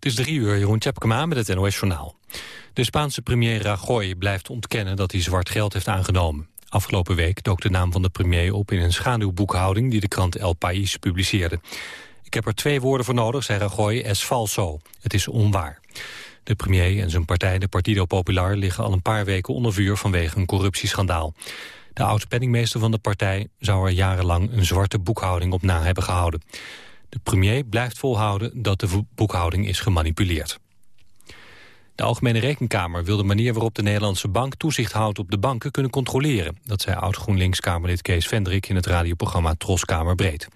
Het is drie uur, Jeroen Tjepkema met het NOS Journaal. De Spaanse premier Rajoy blijft ontkennen dat hij zwart geld heeft aangenomen. Afgelopen week dook de naam van de premier op in een schaduwboekhouding... die de krant El País publiceerde. Ik heb er twee woorden voor nodig, zei Rajoy, es falso. Het is onwaar. De premier en zijn partij, de Partido Popular, liggen al een paar weken onder vuur vanwege een corruptieschandaal. De oud-penningmeester van de partij zou er jarenlang een zwarte boekhouding op na hebben gehouden. De premier blijft volhouden dat de boekhouding is gemanipuleerd. De Algemene Rekenkamer wil de manier waarop de Nederlandse bank toezicht houdt op de banken kunnen controleren. Dat zei oud-GroenLinks-Kamerlid Kees Vendrik in het radioprogramma Troskamer Breed.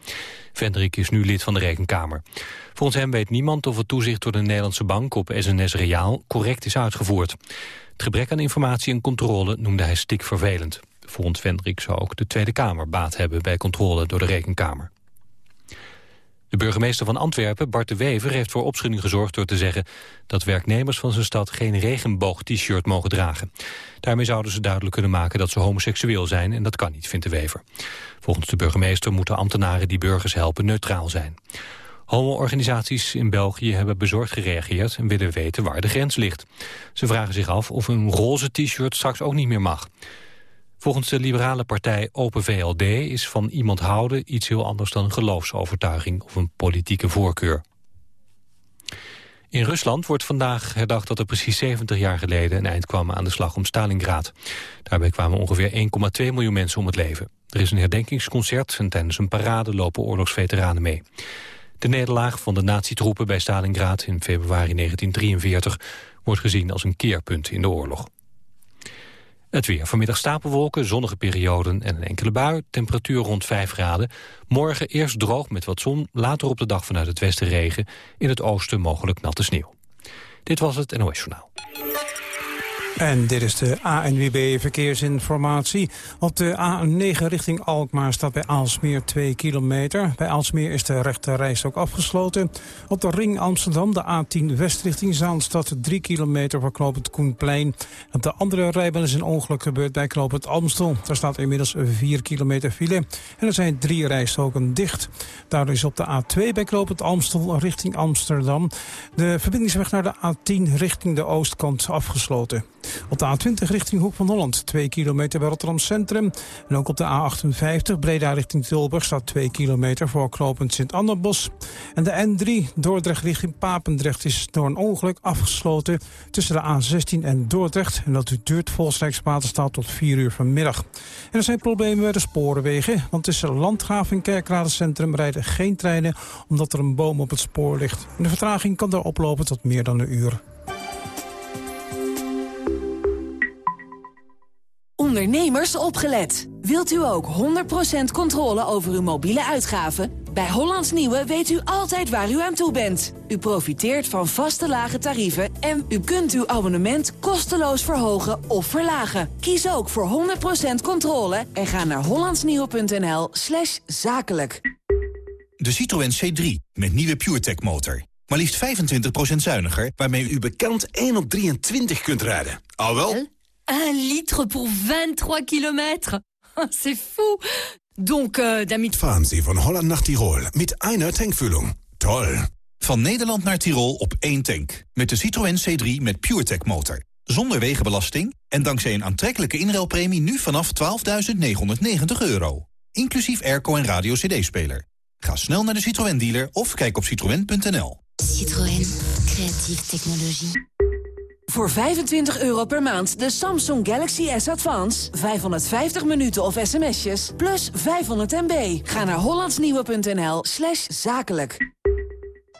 Vendrik is nu lid van de Rekenkamer. Volgens hem weet niemand of het toezicht door de Nederlandse bank op SNS Reaal correct is uitgevoerd. Het gebrek aan informatie en controle noemde hij stikvervelend. Volgens Vendrik zou ook de Tweede Kamer baat hebben bij controle door de Rekenkamer. De burgemeester van Antwerpen, Bart de Wever, heeft voor opschudding gezorgd door te zeggen dat werknemers van zijn stad geen regenboog-t-shirt mogen dragen. Daarmee zouden ze duidelijk kunnen maken dat ze homoseksueel zijn en dat kan niet, vindt de Wever. Volgens de burgemeester moeten ambtenaren die burgers helpen neutraal zijn. Homo-organisaties in België hebben bezorgd gereageerd en willen weten waar de grens ligt. Ze vragen zich af of een roze t-shirt straks ook niet meer mag. Volgens de liberale partij Open VLD is van iemand houden iets heel anders dan een geloofsovertuiging of een politieke voorkeur. In Rusland wordt vandaag herdacht dat er precies 70 jaar geleden een eind kwam aan de slag om Stalingrad. Daarbij kwamen ongeveer 1,2 miljoen mensen om het leven. Er is een herdenkingsconcert en tijdens een parade lopen oorlogsveteranen mee. De nederlaag van de nazi-troepen bij Stalingrad in februari 1943 wordt gezien als een keerpunt in de oorlog. Het weer. Vanmiddag stapelwolken, zonnige perioden en een enkele bui. Temperatuur rond 5 graden. Morgen eerst droog met wat zon. Later op de dag vanuit het westen regen. In het oosten mogelijk natte sneeuw. Dit was het NOS Journaal. En dit is de ANWB Verkeersinformatie. Op de A9 richting Alkmaar staat bij Aalsmeer 2 kilometer. Bij Aalsmeer is de rechte reis ook afgesloten. Op de ring Amsterdam, de A10 West richting Zaanstad... 3 kilometer voor knooppunt Koenplein. Op de andere rijbaan is een ongeluk gebeurd bij knooppunt Amstel. Daar staat inmiddels 4 kilometer file. En er zijn drie rijstroken dicht. Daardoor is op de A2 bij knooppunt Amstel richting Amsterdam... de verbindingsweg naar de A10 richting de oostkant afgesloten. Op de A20 richting Hoek van Holland, 2 kilometer bij Rotterdam Centrum. En ook op de A58 Breda richting Tilburg staat 2 kilometer voor knooppunt Sint-Anderbos. En de N3 Dordrecht richting Papendrecht is door een ongeluk afgesloten tussen de A16 en Dordrecht. En dat duurt volgens Rijkswaterstaat tot 4 uur vanmiddag. En er zijn problemen bij de sporenwegen, want tussen Landgraaf en Kerkradencentrum rijden geen treinen omdat er een boom op het spoor ligt. En de vertraging kan daar oplopen tot meer dan een uur. Ondernemers opgelet. Wilt u ook 100% controle over uw mobiele uitgaven? Bij Hollands Nieuwe weet u altijd waar u aan toe bent. U profiteert van vaste lage tarieven en u kunt uw abonnement kosteloos verhogen of verlagen. Kies ook voor 100% controle en ga naar hollandsnieuwe.nl slash zakelijk. De Citroën C3 met nieuwe PureTech motor. Maar liefst 25% zuiniger, waarmee u bekend 1 op 23 kunt rijden. Al wel? 1 litre pour 23 kilometer. C'est fou. Donc, euh, damit... Fahren Sie von Holland nach Tirol mit einer Tankfüllung. Toll. Van Nederland naar Tirol op één tank. Met de Citroën C3 met PureTech motor. Zonder wegenbelasting en dankzij een aantrekkelijke inruilpremie nu vanaf 12.990 euro. Inclusief airco en radio cd-speler. Ga snel naar de Citroën dealer of kijk op citroën.nl. Citroën. Creatieve technologie. Voor 25 euro per maand de Samsung Galaxy S Advance. 550 minuten of sms'jes, plus 500 MB. Ga naar hollandsnieuwe.nl slash zakelijk.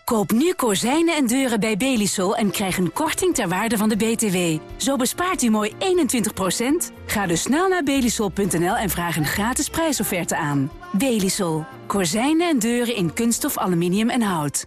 Koop nu kozijnen en deuren bij Belisol en krijg een korting ter waarde van de BTW. Zo bespaart u mooi 21%. Ga dus snel naar belisol.nl en vraag een gratis prijsofferte aan. Belisol. Kozijnen en deuren in kunststof, aluminium en hout.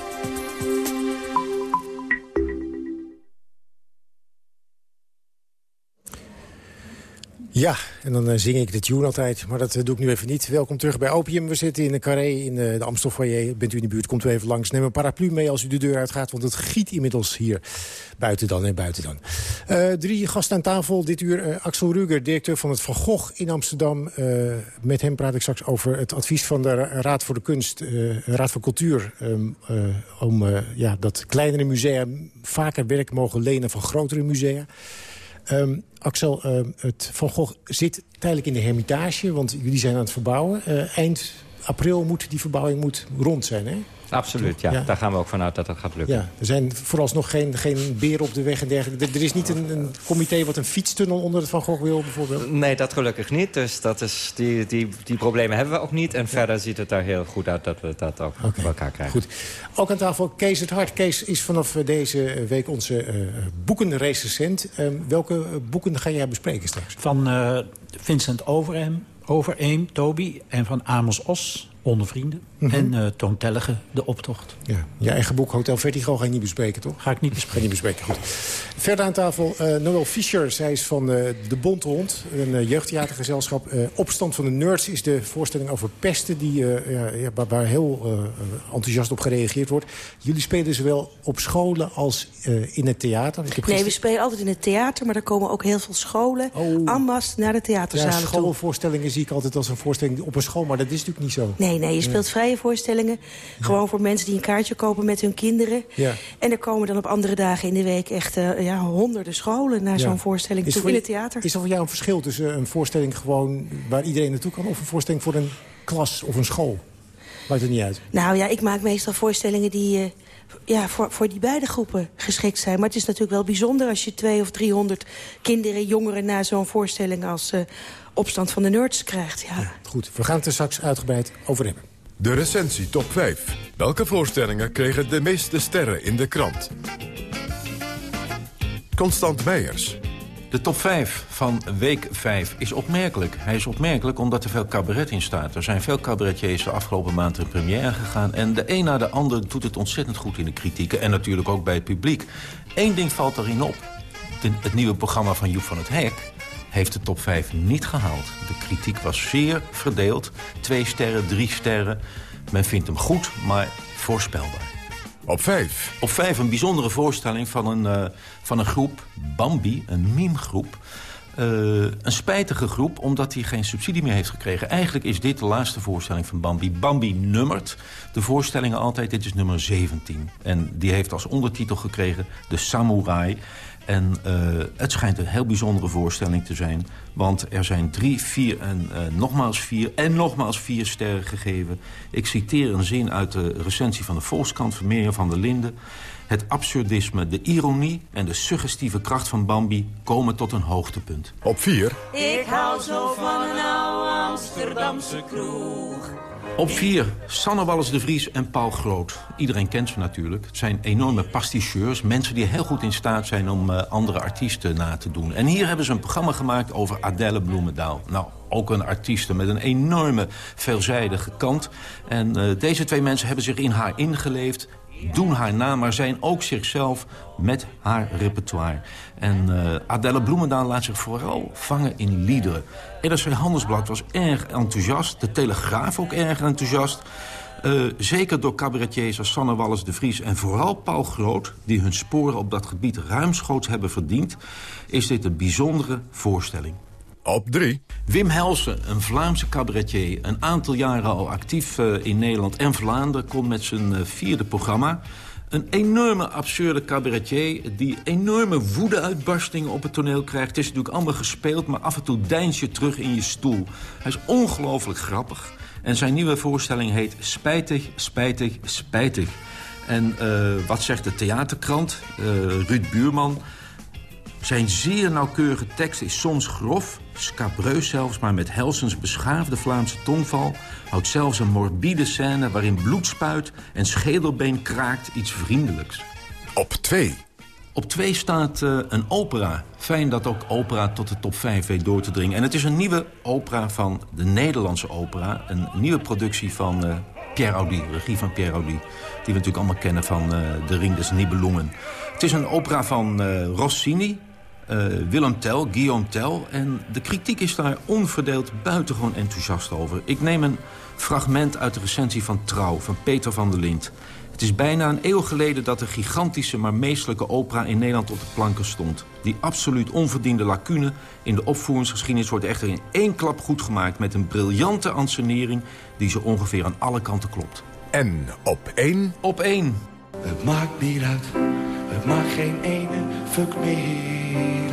Ja, en dan zing ik de tune altijd, maar dat doe ik nu even niet. Welkom terug bij Opium. We zitten in de carré in de Amstelfoyer. Bent u in de buurt, komt u even langs. Neem een paraplu mee als u de deur uitgaat, want het giet inmiddels hier. Buiten dan en buiten dan. Drie gasten aan tafel. Dit uur Axel Ruger, directeur van het Van Gogh in Amsterdam. Met hem praat ik straks over het advies van de Raad voor de Kunst, Raad voor Cultuur... Um, om ja, dat kleinere musea vaker werk mogen lenen van grotere musea. Um, Axel, uh, het Van Gogh zit tijdelijk in de hermitage, want jullie zijn aan het verbouwen. Uh, eind april moet die verbouwing moet rond zijn, hè? Absoluut, ja. Daar gaan we ook vanuit dat dat gaat lukken. Ja, er zijn vooralsnog geen, geen beren op de weg en dergelijke. Er, er is niet een, een, comité wat een fietstunnel onder het Van Gogh wil, bijvoorbeeld? Nee, dat gelukkig niet. Dus dat is, die, die, die problemen hebben we ook niet. En verder ziet het er heel goed uit dat we dat ook okay. bij elkaar krijgen. Goed. Ook aan tafel Kees het Hart. Kees is vanaf deze week onze uh, boekenrecensent. Uh, welke boeken ga jij bespreken straks? Van uh, Vincent Overeem, Overeem, Toby en van Amos Os onder vrienden. Mm -hmm. En uh, Toon Tellige, De Optocht. Ja. Je eigen boek Hotel Vertigo ga je niet bespreken, toch? Ga ik niet bespreken. Ga je niet bespreken, goed. Verder aan tafel uh, Noël Fischer. Zij is van uh, De Bonte Hond, een uh, jeugdtheatergezelschap. Opstand van de Nerds is de voorstelling over pesten... Die, ja, ja, waar, waar, heel enthousiast op gereageerd wordt. Jullie spelen zowel op scholen als in het theater. Ik heb nee, we spelen altijd in het theater... maar er komen ook heel veel scholen oh. ammas naar de theaterzalen ja, schoolvoorstellingen zie ik altijd als een voorstelling op een school... maar dat is natuurlijk niet zo. Nee, nee, je speelt voorstellingen. Gewoon voor mensen die een kaartje kopen met hun kinderen. Ja. En er komen dan op andere dagen in de week echt uh, ja, honderden scholen naar ja. zo'n voorstelling is toe in het theater. Is er voor jou een verschil tussen een voorstelling gewoon waar iedereen naartoe kan... of een voorstelling voor een klas of een school? Maakt het niet uit? Nou ja, ik maak meestal voorstellingen die... Uh, ja, voor, voor die beide groepen geschikt zijn. Maar het is natuurlijk wel bijzonder als je twee of driehonderd kinderen, jongeren... naar zo'n voorstelling als uh, Opstand van de Nerds krijgt. Ja. ja. goed, we gaan het er straks uitgebreid over hebben. De recensie top 5. Welke voorstellingen kregen de meeste sterren in de krant? Constant Meijers. De top 5 van week 5 is opmerkelijk. Hij is opmerkelijk omdat er veel cabaret in staat. Er zijn veel cabaretiers de afgelopen maand in première gegaan... en de een na de ander doet het ontzettend goed in de kritieken... en natuurlijk ook bij het publiek. Eén ding valt erin op. Het nieuwe programma van Joep van het Hek heeft de top 5 niet gehaald. De kritiek was zeer verdeeld. Twee sterren, drie sterren. Men vindt hem goed, maar voorspelbaar. Op 5. Op 5 een bijzondere voorstelling van een, uh, van een groep, Bambi, een meme-groep. Uh, een spijtige groep, omdat hij geen subsidie meer heeft gekregen. Eigenlijk is dit de laatste voorstelling van Bambi. Bambi nummert de voorstellingen altijd. Dit is nummer 17. En die heeft als ondertitel gekregen De Samurai. En uh, het schijnt een heel bijzondere voorstelling te zijn. Want er zijn drie, vier en uh, nogmaals vier en nogmaals vier sterren gegeven. Ik citeer een zin uit de recensie van de Volkskrant van Mirjam van der Linden. Het absurdisme, de ironie en de suggestieve kracht van Bambi komen tot een hoogtepunt. Op vier. Ik hou zo van een oude Amsterdamse kroeg. Op 4, Sanne Wallis de Vries en Paul Groot. Iedereen kent ze natuurlijk. Het zijn enorme pasticheurs. Mensen die heel goed in staat zijn om uh, andere artiesten na te doen. En hier hebben ze een programma gemaakt over Adèle Bloemendaal. Nou, ook een artieste met een enorme veelzijdige kant. En uh, deze twee mensen hebben zich in haar ingeleefd doen haar na, maar zijn ook zichzelf met haar repertoire. En uh, Adelle Bloemendaal laat zich vooral vangen in liederen. NRC Handelsblad was erg enthousiast, de Telegraaf ook erg enthousiast... Uh, zeker door cabaretiers als Sanne Wallis de Vries en vooral Paul Groot... die hun sporen op dat gebied ruimschoots hebben verdiend... is dit een bijzondere voorstelling. Op drie. Wim Helsen, een Vlaamse cabaretier. Een aantal jaren al actief uh, in Nederland en Vlaanderen. Komt met zijn uh, vierde programma. Een enorme absurde cabaretier die enorme woedeuitbarstingen op het toneel krijgt. Het is natuurlijk allemaal gespeeld, maar af en toe deins je terug in je stoel. Hij is ongelooflijk grappig. En zijn nieuwe voorstelling heet Spijtig, Spijtig, Spijtig. En uh, wat zegt de theaterkrant? Ruud Buurman... Zijn zeer nauwkeurige tekst is soms grof, scabreus zelfs... maar met Helsens beschaafde Vlaamse tongval... houdt zelfs een morbide scène waarin bloed spuit... en schedelbeen kraakt iets vriendelijks. Op twee. Op twee staat uh, een opera. Fijn dat ook opera tot de top 5 weet door te dringen. En het is een nieuwe opera van de Nederlandse opera. Een nieuwe productie van uh, Pierre Audi, regie van Pierre Audi. Die we natuurlijk allemaal kennen van uh, De Ring des Nibelungen. Het is een opera van Rossini, Uh, Willem Tel, Guillaume Tel. En de kritiek is daar onverdeeld buitengewoon enthousiast over. Ik neem een fragment uit de recensie van Trouw, van Peter van der Lint. Het is bijna een eeuw geleden dat de gigantische maar meestelijke opera in Nederland op de planken stond. Die absoluut onverdiende lacune in de opvoeringsgeschiedenis wordt echter in één klap goed gemaakt met een briljante ansenering die zo ongeveer aan alle kanten klopt. En op één? Op één. Het maakt niet uit, het geen ene fuck meer.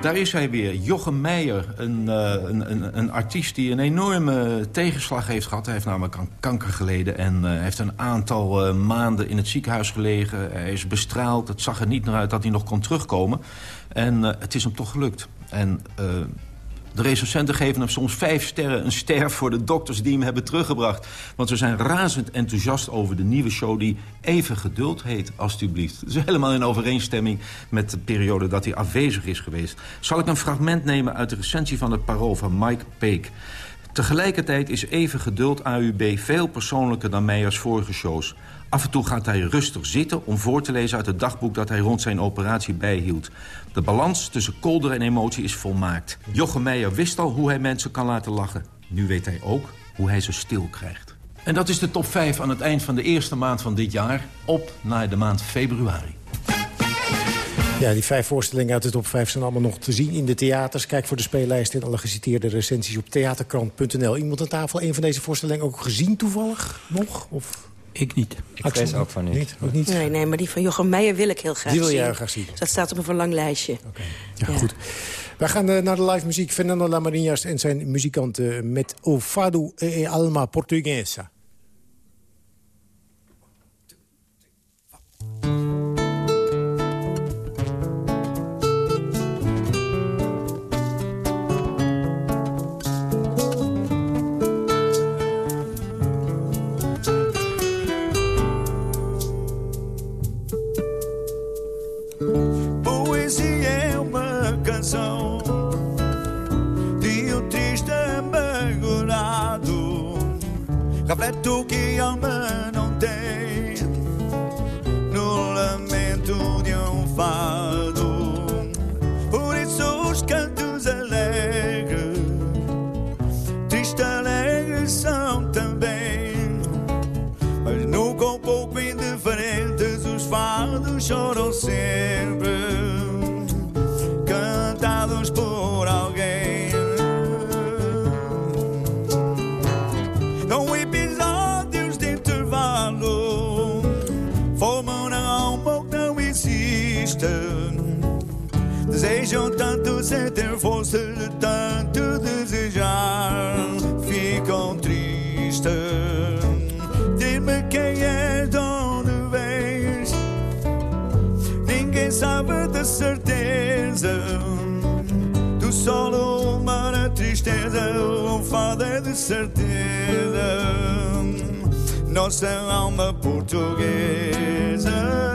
Daar is hij weer, Jochem Meijer, een, uh, een, een, een, artiest die een enorme tegenslag heeft gehad. Hij heeft namelijk aan kanker geleden en uh, heeft een aantal uh, maanden in het ziekenhuis gelegen. Hij is bestraald, het zag er niet naar uit dat hij nog kon terugkomen. En het is hem toch gelukt. En de recensenten geven hem soms vijf sterren. Een ster voor de dokters die hem hebben teruggebracht. Want ze zijn razend enthousiast over de nieuwe show... die Even Geduld heet, alstublieft. Dat is helemaal in overeenstemming met de periode dat hij afwezig is geweest. Zal ik een fragment nemen uit de recensie van het Parool van Mike Peek. Tegelijkertijd is Even Geduld AUB veel persoonlijker dan Meijers vorige shows. Af en toe gaat hij rustig zitten om voor te lezen uit het dagboek... dat hij rond zijn operatie bijhield. De balans tussen kolder en emotie is volmaakt. Jochem Meijer wist al hoe hij mensen kan laten lachen. Nu weet hij ook hoe hij ze stil krijgt. En dat is de top 5 aan het eind van de eerste maand van dit jaar. Op naar de maand februari. Ja, die vijf voorstellingen uit de top 5 zijn allemaal nog te zien in de theaters. Kijk voor de speellijst en alle geciteerde recensies op theaterkrant.nl. Iemand aan tafel een van deze voorstellingen ook gezien toevallig nog? Of... Ik niet. Ik vrees ook van niet. niet. Ook niet? Nee, nee, maar die van Jochem Meijer wil ik heel graag Die wil zien. jij graag zien? Dus dat staat op een verlanglijstje. Oké, ja, ja, goed. Wij gaan uh, naar de live muziek. Fernando Lamarinas en zijn muzikanten met O Fado e Alma Portuguesa. O que alma não tem. No lamento de um fado. Por isso os cantos alegres triste alegres são também. Mas nunca um pouco indiferentes os fados choram sempre Sem ter fosse tanto desejar, ficam tristes. Diz-me quem é, de onde vens. Ninguém sabe de certeza. Do sol ou mar a tristeza, o fado é de certeza. Nossa alma portuguesa.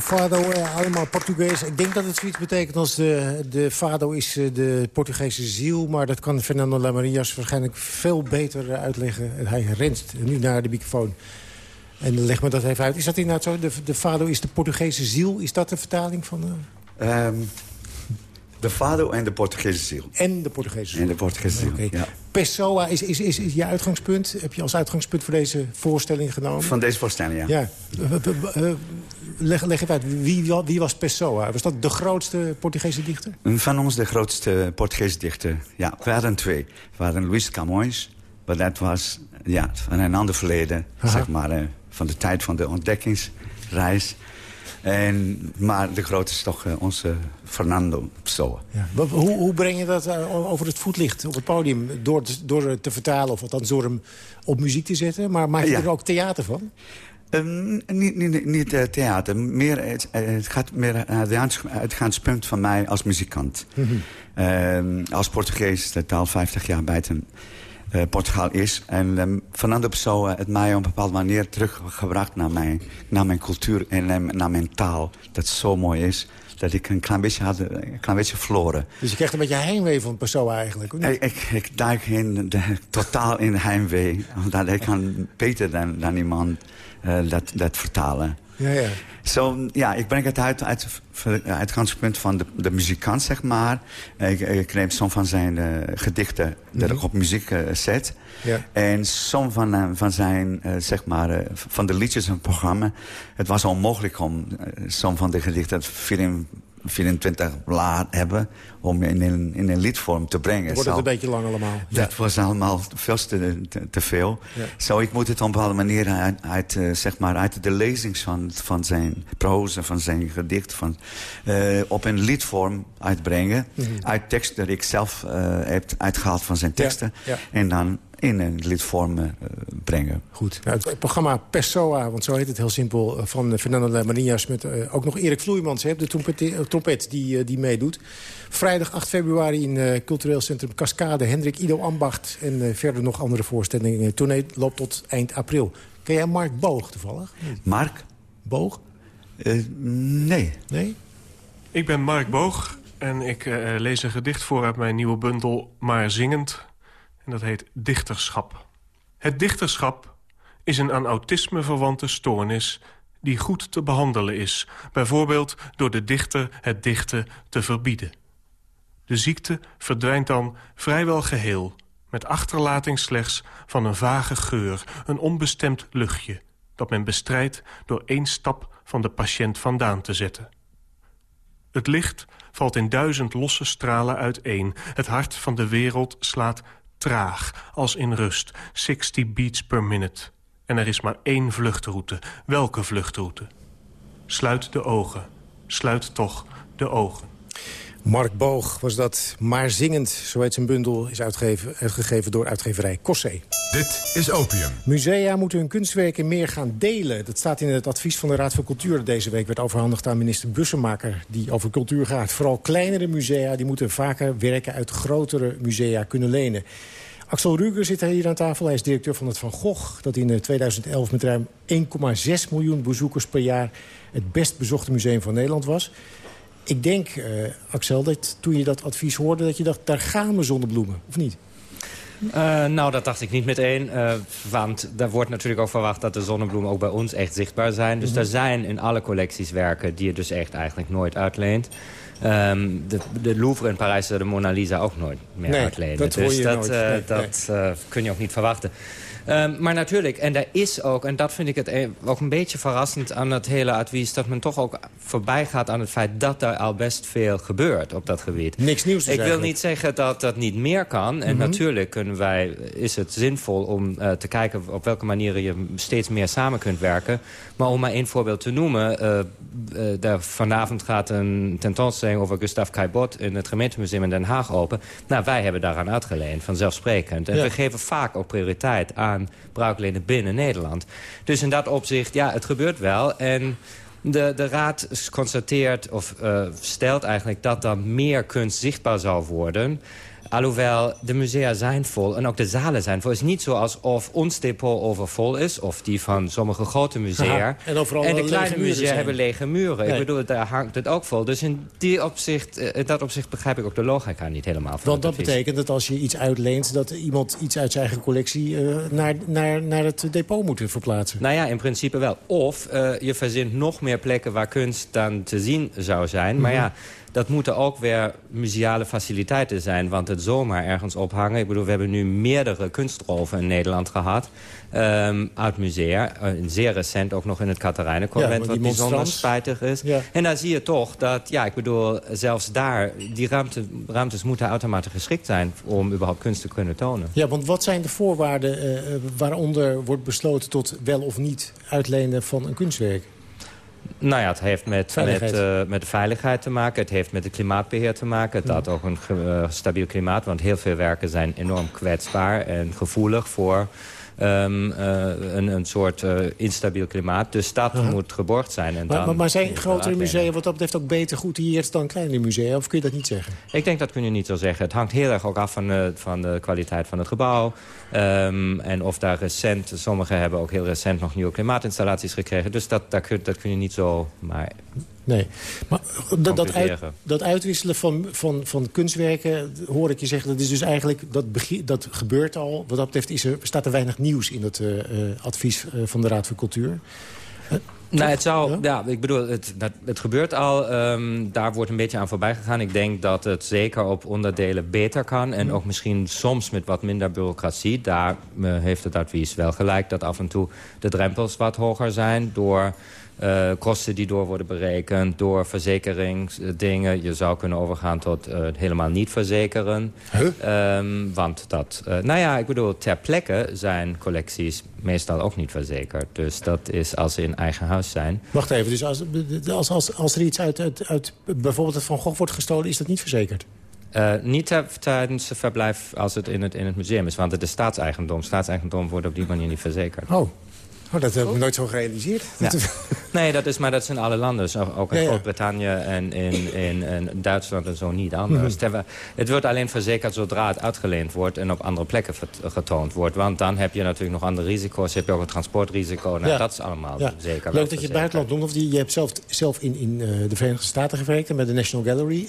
Fado, eh, allemaal Portugees. Ik denk dat het zoiets betekent als de, de Fado is eh, de Portugese ziel. Maar dat kan Fernando Lamarias waarschijnlijk veel beter uitleggen. Hij rent nu naar de microfoon. En leg me dat even uit. Is dat inderdaad zo? De, de Fado is de Portugese ziel. Is dat de vertaling van... Uh... de Fado en de Portugese ziel. En de Portugese ziel. En de Portugese ziel, okay. ja. Pessoa is, is, is, is je uitgangspunt. Heb je als uitgangspunt voor deze voorstelling genomen? Van deze voorstelling, ja. ja. Leg, leg even uit, wie, wie was Pessoa? Was dat de grootste Portugese dichter? Van ons de grootste Portugese dichter, ja. We hadden twee. We hadden Luís Camões, maar dat was ja, van een ander verleden. Aha. Zeg maar, van de tijd van de ontdekkingsreis. En, maar de grootste is toch uh, onze Fernando Pessoa. Ja. Hoe, hoe, breng je dat uh, over het voetlicht op het podium? Door, door te vertalen of althans door hem op muziek te zetten? Maar maak je ja. er ook theater van? Um, niet niet, niet uh, theater. Meer, het, het gaat meer naar het uitgangspunt van mij als muzikant. Mm -hmm. um, als Portugees, dat al 50 jaar buiten uh, Portugal is. En um, Fernando Pessoa het mij op een bepaalde manier teruggebracht naar mijn, naar mijn cultuur en naar mijn taal. Dat zo mooi is dat ik een klein beetje had, een klein beetje verloren. Dus je krijgt een beetje heimwee van Pessoa eigenlijk, ik, ik, ik, duik in de, totaal in heimwee. Omdat ik kan beter dan, dan iemand uh, dat, dat vertalen. Ja, ja. So, ja, ik breng het uit, uit, uit het gangspunt van de, de muzikant, zeg maar. Ik, ik neem soms van zijn uh, gedichten mm -hmm. dat ik op muziek uh, zet. Ja. En soms van, uh, van zijn, zeg maar, van de liedjes en programma. Het was onmogelijk om soms van de gedichten 24 blaad hebben om in een, in een liedvorm te brengen. Wordt het een beetje lang allemaal? Dat ja. was allemaal veel te, te, te veel. Ja. Zo, ik moet het op een bepaalde manier uit, uit, uh, zeg maar, uit de lezings van, van zijn proza, van zijn gedicht, van, uh, op een liedvorm uitbrengen. Mhm. Mm -hmm. Uit teksten dat ik zelf uh, heb uitgehaald van zijn teksten. Ja. En dan in een liedvorm uh, brengen. Goed. Nou, het programma Pessoa, want zo heet het heel simpel... van Fernando Lamarias met uh, ook nog Erik Vloeimans, hè, de trompet, trompet die, uh, die meedoet. Vrijdag 8 februari in cultureel centrum Cascade... Hendrik Ido Ambacht en verder nog andere voorstellingen. Het tournee loopt tot eind april. Ken jij Mark Boog toevallig? Mark? Boog? nee. Nee? Ik ben Mark Boog en ik lees een gedicht voor uit mijn nieuwe bundel Maar Zingend... En dat heet dichterschap. Het dichterschap is een aan autisme verwante stoornis die goed te behandelen is. Bijvoorbeeld door de dichter het dichten te verbieden. De ziekte verdwijnt dan vrijwel geheel... met achterlating slechts van een vage geur, een onbestemd luchtje... dat men bestrijdt door één stap van de patiënt vandaan te zetten. Het licht valt in duizend losse stralen uiteen. Het hart van de wereld slaat traag, als in rust, 60 beats per minute. En er is maar één vluchtroute. Welke vluchtroute? Sluit de ogen. Sluit toch de ogen. Mark Boog was dat maar zingend, zo heet zijn bundel... is uitgegeven, uitgegeven door uitgeverij Cossé. Dit is Opium. Musea moeten hun kunstwerken meer gaan delen. Dat staat in het advies van de Raad van Cultuur... dat deze week werd overhandigd aan minister Bussemaker... die over cultuur gaat. Vooral kleinere musea die moeten vaker werken uit grotere musea kunnen lenen. Axel Ruger zit hier aan tafel. Hij is directeur van het Van Gogh... dat in 2011 met ruim 1,6 miljoen bezoekers per jaar... het best bezochte museum van Nederland was... Ik denk, uh, Axel, dat toen je dat advies hoorde... dat je dacht, daar gaan we zonder bloemen, of niet? Uh, nou, dat dacht ik niet meteen. Uh, want daar wordt natuurlijk ook verwacht dat de zonnebloemen ook bij ons echt zichtbaar zijn. Dus mm -hmm. er zijn in alle collecties werken die je dus echt eigenlijk nooit uitleent. Um, de, de, Louvre in Parijs de Mona Lisa ook nooit meer nee, uitlenen. Dat dus dat, nooit. uh, Nee, dat kun je ook niet verwachten. Um, maar natuurlijk, en daar is ook, en dat vind ik het e- ook een beetje verrassend aan het hele advies... dat men toch ook voorbij gaat aan het feit dat er al best veel gebeurt op dat gebied. Niks nieuws dus Ik wil eigenlijk. niet zeggen dat dat niet meer kan. En Mhm. natuurlijk kunnen wij, is het zinvol om uh, te kijken op welke manieren je steeds meer samen kunt werken. Maar om maar één voorbeeld te noemen... Uh, uh, daar vanavond gaat een tentoonstelling over Gustav Caillebotte... in het gemeentemuseum in Den Haag open. Nou, wij hebben daaraan uitgeleend, vanzelfsprekend. En Ja. we geven vaak ook prioriteit aan bruiklenen binnen Nederland. Dus in dat opzicht, ja, het gebeurt wel. En de, de raad constateert of uh, stelt eigenlijk dat er meer kunst zichtbaar zal worden Alhoewel, de musea zijn vol en ook de zalen zijn vol. Het is niet zo alsof ons depot overvol is... of die van sommige grote musea. Aha, en overal en de kleine musea zijn. hebben lege muren. Nee. Ik bedoel, daar hangt het ook vol. Dus in, die opzicht, eh, in dat opzicht begrijp ik ook de logica niet helemaal. van Want dat advies. betekent dat als je iets uitleent... dat iemand iets uit zijn eigen collectie eh, naar, naar, naar het depot moet verplaatsen. Nou ja, in principe wel. Of eh, je verzint nog meer plekken waar kunst dan te zien zou zijn. Maar Mhm. ja, dat moeten ook weer museale faciliteiten zijn. Want het zomaar ergens ophangen... Ik bedoel, we hebben nu meerdere kunstroven in Nederland gehad. ehm, uit musea. Eh, zeer recent ook nog in het Ja, Katerijnenconvent. maar wat bijzonder spijtig is. Ja. En daar zie je toch dat, ja, ik bedoel, zelfs daar... die ruimte, ruimtes moeten automatisch geschikt zijn... om überhaupt kunst te kunnen tonen. Ja, want wat zijn de voorwaarden eh, eh, waaronder wordt besloten... tot wel of niet uitlenen van een kunstwerk? Nou ja, het heeft met, met, eh, met de veiligheid te maken. Het heeft met het klimaatbeheer te maken. Het had ook een eh, stabiel klimaat. Want heel veel werken zijn enorm kwetsbaar en gevoelig voor ehm, eh, een, een soort eh, instabiel klimaat. Dus dat Aha. moet geborgd zijn. En Maar, dan maar, maar zijn grotere musea wat dat betreft ook beter geoutilleerd dan kleine musea? Of kun je dat niet zeggen? Ik denk dat kun je niet zo zeggen. Het hangt heel erg ook af van, de- van de kwaliteit van het gebouw. Ehm, en of daar recent, sommigen hebben ook heel recent nog nieuwe klimaatinstallaties gekregen. Dus dat, dat, kun, dat kun je niet zo... Maar Nee. Maar dat, dat, uit, dat uitwisselen van, van, van kunstwerken, hoor ik je zeggen... dat is dus eigenlijk, dat, dat gebeurt al. Wat dat betreft is er, staat er weinig nieuws in het eh, eh, advies eh, van de Raad voor Cultuur. Nou, het zou, ja? ik bedoel, het, het gebeurt al. ehm, daar wordt een beetje aan voorbij gegaan. Ik denk dat het zeker op onderdelen beter kan. En ook misschien soms met wat minder bureaucratie. Daar heeft het advies wel gelijk dat af en toe de drempels wat hoger zijn... door eh, kosten die door worden berekend, door verzekeringsdingen. Je zou kunnen overgaan tot eh, helemaal niet verzekeren. Ehm, want dat, eh, nou ja, ik bedoel, ter plekke zijn collecties meestal ook niet verzekerd. Dus dat is als ze in eigen huis zijn. Wacht even, dus als, als, als, als er iets uit, uit, uit bijvoorbeeld het Van Gogh wordt gestolen... is dat niet verzekerd? Niet tijdens het verblijf als het in het, in het museum is. Want het is staatseigendom. Staatseigendom wordt op die manier niet verzekerd. Oh, oh dat heb ik nooit zo gerealiseerd. Ja. Nee, dat is, maar dat is in alle landen. Dus ook in Ja, ja. Groot-Brittannië en in, in, in Duitsland en zo niet anders. Mhm. Het wordt alleen verzekerd zodra het uitgeleend wordt... en op andere plekken getoond wordt. Want dan heb je natuurlijk nog andere risico's. Heb je ook een transportrisico. Nou, Ja. dat is allemaal zeker Leuk dat je het buitenland noemt. Of die, je hebt zelf, zelf in, in eh, de Verenigde Staten gewerkt... en bij de National Gallery.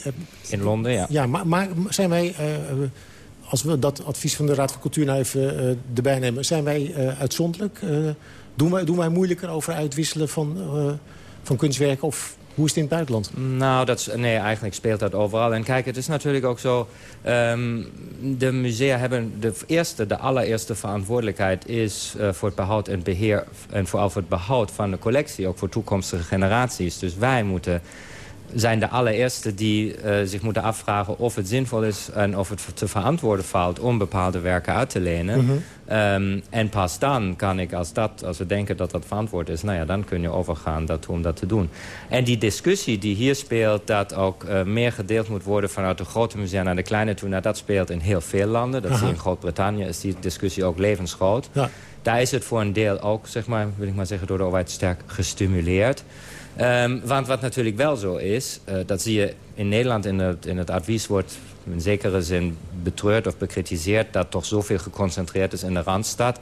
In Londen, ja. Ja, maar, maar zijn wij, eh, eh, als we dat advies van de Raad van Cultuur nou even eh, erbij nemen... zijn wij eh, uitzonderlijk? Eh, doen, wij, doen wij moeilijker over uitwisselen van, van kunstwerken? Of hoe is het in het buitenland? Nou, dat nee, eigenlijk speelt dat overal. En kijk, het is natuurlijk ook zo... ehm, de musea hebben de eerste, de allereerste verantwoordelijkheid... is voor het behoud en beheer... en vooral voor het behoud van de collectie... ook voor toekomstige generaties. Dus wij moeten zijn de allereerste die eh, zich moeten afvragen of het zinvol is... en of het te verantwoorden valt om bepaalde werken uit te lenen. Mhm. Ehm, en pas dan kan ik, als, dat, als we denken dat dat verantwoord is... nou ja, dan kun je overgaan dat, om dat te doen. En die discussie die hier speelt... dat ook eh, meer gedeeld moet worden vanuit de grote musea naar de kleine toe... nou, dat speelt in heel veel landen. Dat Aha. zie je in Groot-Brittannië, is die discussie ook levensgroot. Ja. Daar is het voor een deel ook, zeg maar, wil ik maar zeggen, door de overheid sterk gestimuleerd. Ehm, want wat natuurlijk wel zo is, eh, dat zie je in Nederland in het, in het advies wordt in zekere zin betreurd of bekritiseerd... dat toch zoveel geconcentreerd is in de Randstad.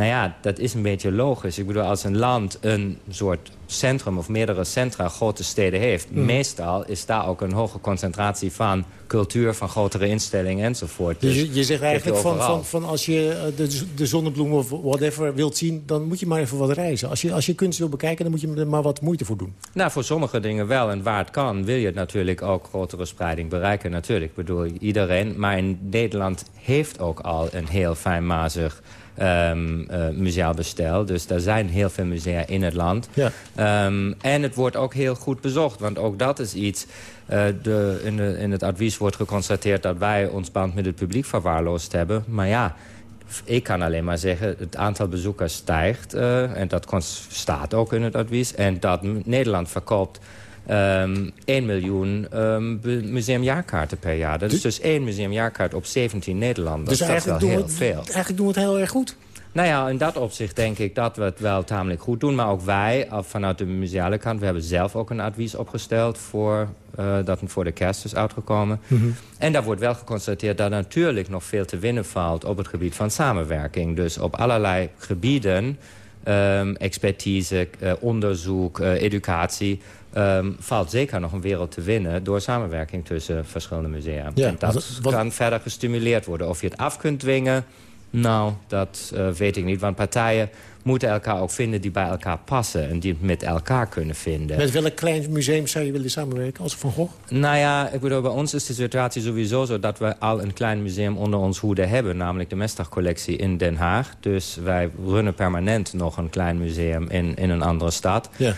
Nou ja, dat is een beetje logisch. Ik bedoel, als een land een soort centrum of meerdere centra, grote steden heeft... Mhm. meestal is daar ook een hoge concentratie van cultuur, van grotere instellingen enzovoort. Dus Dus je, je zegt eigenlijk van, van, van als je eh, de, de zonnebloem of whatever wilt zien... dan moet je maar even wat reizen. Als je, als je kunst wil bekijken, dan moet je er maar wat moeite voor doen. Nou, voor sommige dingen wel. En waar het kan, wil je natuurlijk ook grotere spreiding bereiken. Natuurlijk, ik bedoel, iedereen. Maar in Nederland heeft ook al een heel fijnmazig ehm eh, museaal bestel. Dus er zijn heel veel musea in het land. Ja. Ehm, en het wordt ook heel goed bezocht. Want ook dat is iets... eh, de, in, de, in het advies wordt geconstateerd dat wij ons band met het publiek verwaarloosd hebben. Maar ja, ik kan alleen maar zeggen, het aantal bezoekers stijgt. eh, en dat staat ook in het advies. En dat Nederland verkoopt ehm 1 miljoen ehm, museumjaarkaarten per jaar. Dat is dus één museumjaarkaart op 17 Nederlanders. Dus dat is wel eigenlijk doen, heel we, veel. het- eigenlijk doen we het heel erg goed. Nou ja, in dat opzicht denk ik dat we het wel tamelijk goed doen. Maar ook wij, vanuit de museale kant... we hebben zelf ook een advies opgesteld... voor, uh, dat voor de kerst is uitgekomen. Mm -hmm. En daar wordt wel geconstateerd dat natuurlijk nog veel te winnen valt... op het gebied van samenwerking. Dus op allerlei gebieden... Um, expertise, uh, onderzoek, uh, educatie... Um, valt zeker nog een wereld te winnen... door samenwerking tussen verschillende musea. Ja, en dat wat, wat... kan verder gestimuleerd worden. Of je het af kunt dwingen... Nou, dat uh, weet ik niet. Want partijen moeten elkaar ook vinden die bij elkaar passen. En die het met elkaar kunnen vinden. Met welk klein museum zou je willen samenwerken als Van Gogh? Nou ja, ik bedoel, bij ons is de situatie sowieso zo... dat we al een klein museum onder ons hoede hebben. Namelijk de Mestdag-collectie in Den Haag. Dus wij runnen permanent nog een klein museum in, in een andere stad. Ja.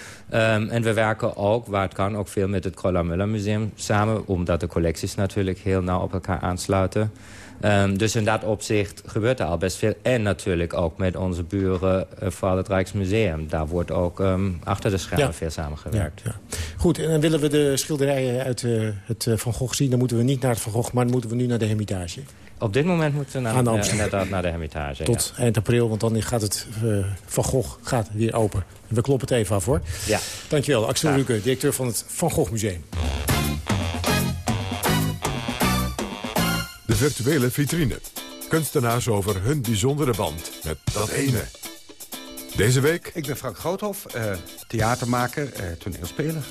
Um, en we werken ook, waar het kan, ook veel met het Kroller-Müller Museum samen. Omdat de collecties natuurlijk heel nauw op elkaar aansluiten. Um, dus in dat opzicht gebeurt er al best veel. En natuurlijk ook met onze buren uh, vooral het Rijksmuseum. Daar wordt ook um, achter de schermen ja. veel samengewerkt. Ja, ja. Goed, en dan willen we de schilderijen uit uh, het uh, Van Gogh zien. Dan moeten we niet naar het Van Gogh, maar dan moeten we nu naar de Hermitage. Op dit moment moeten we naar, de inderdaad naar de Hermitage. Tot eind april, want dan gaat het Van Gogh gaat weer open. En we kloppen het even af, hoor. Ja. Dankjewel, Axel Ruke, directeur van het Van Gogh Museum. Virtuele vitrine. Kunstenaars over hun bijzondere band met dat ene. Deze week... Ik ben Frank Groothof, uh, theatermaker, uh, toneelspeler.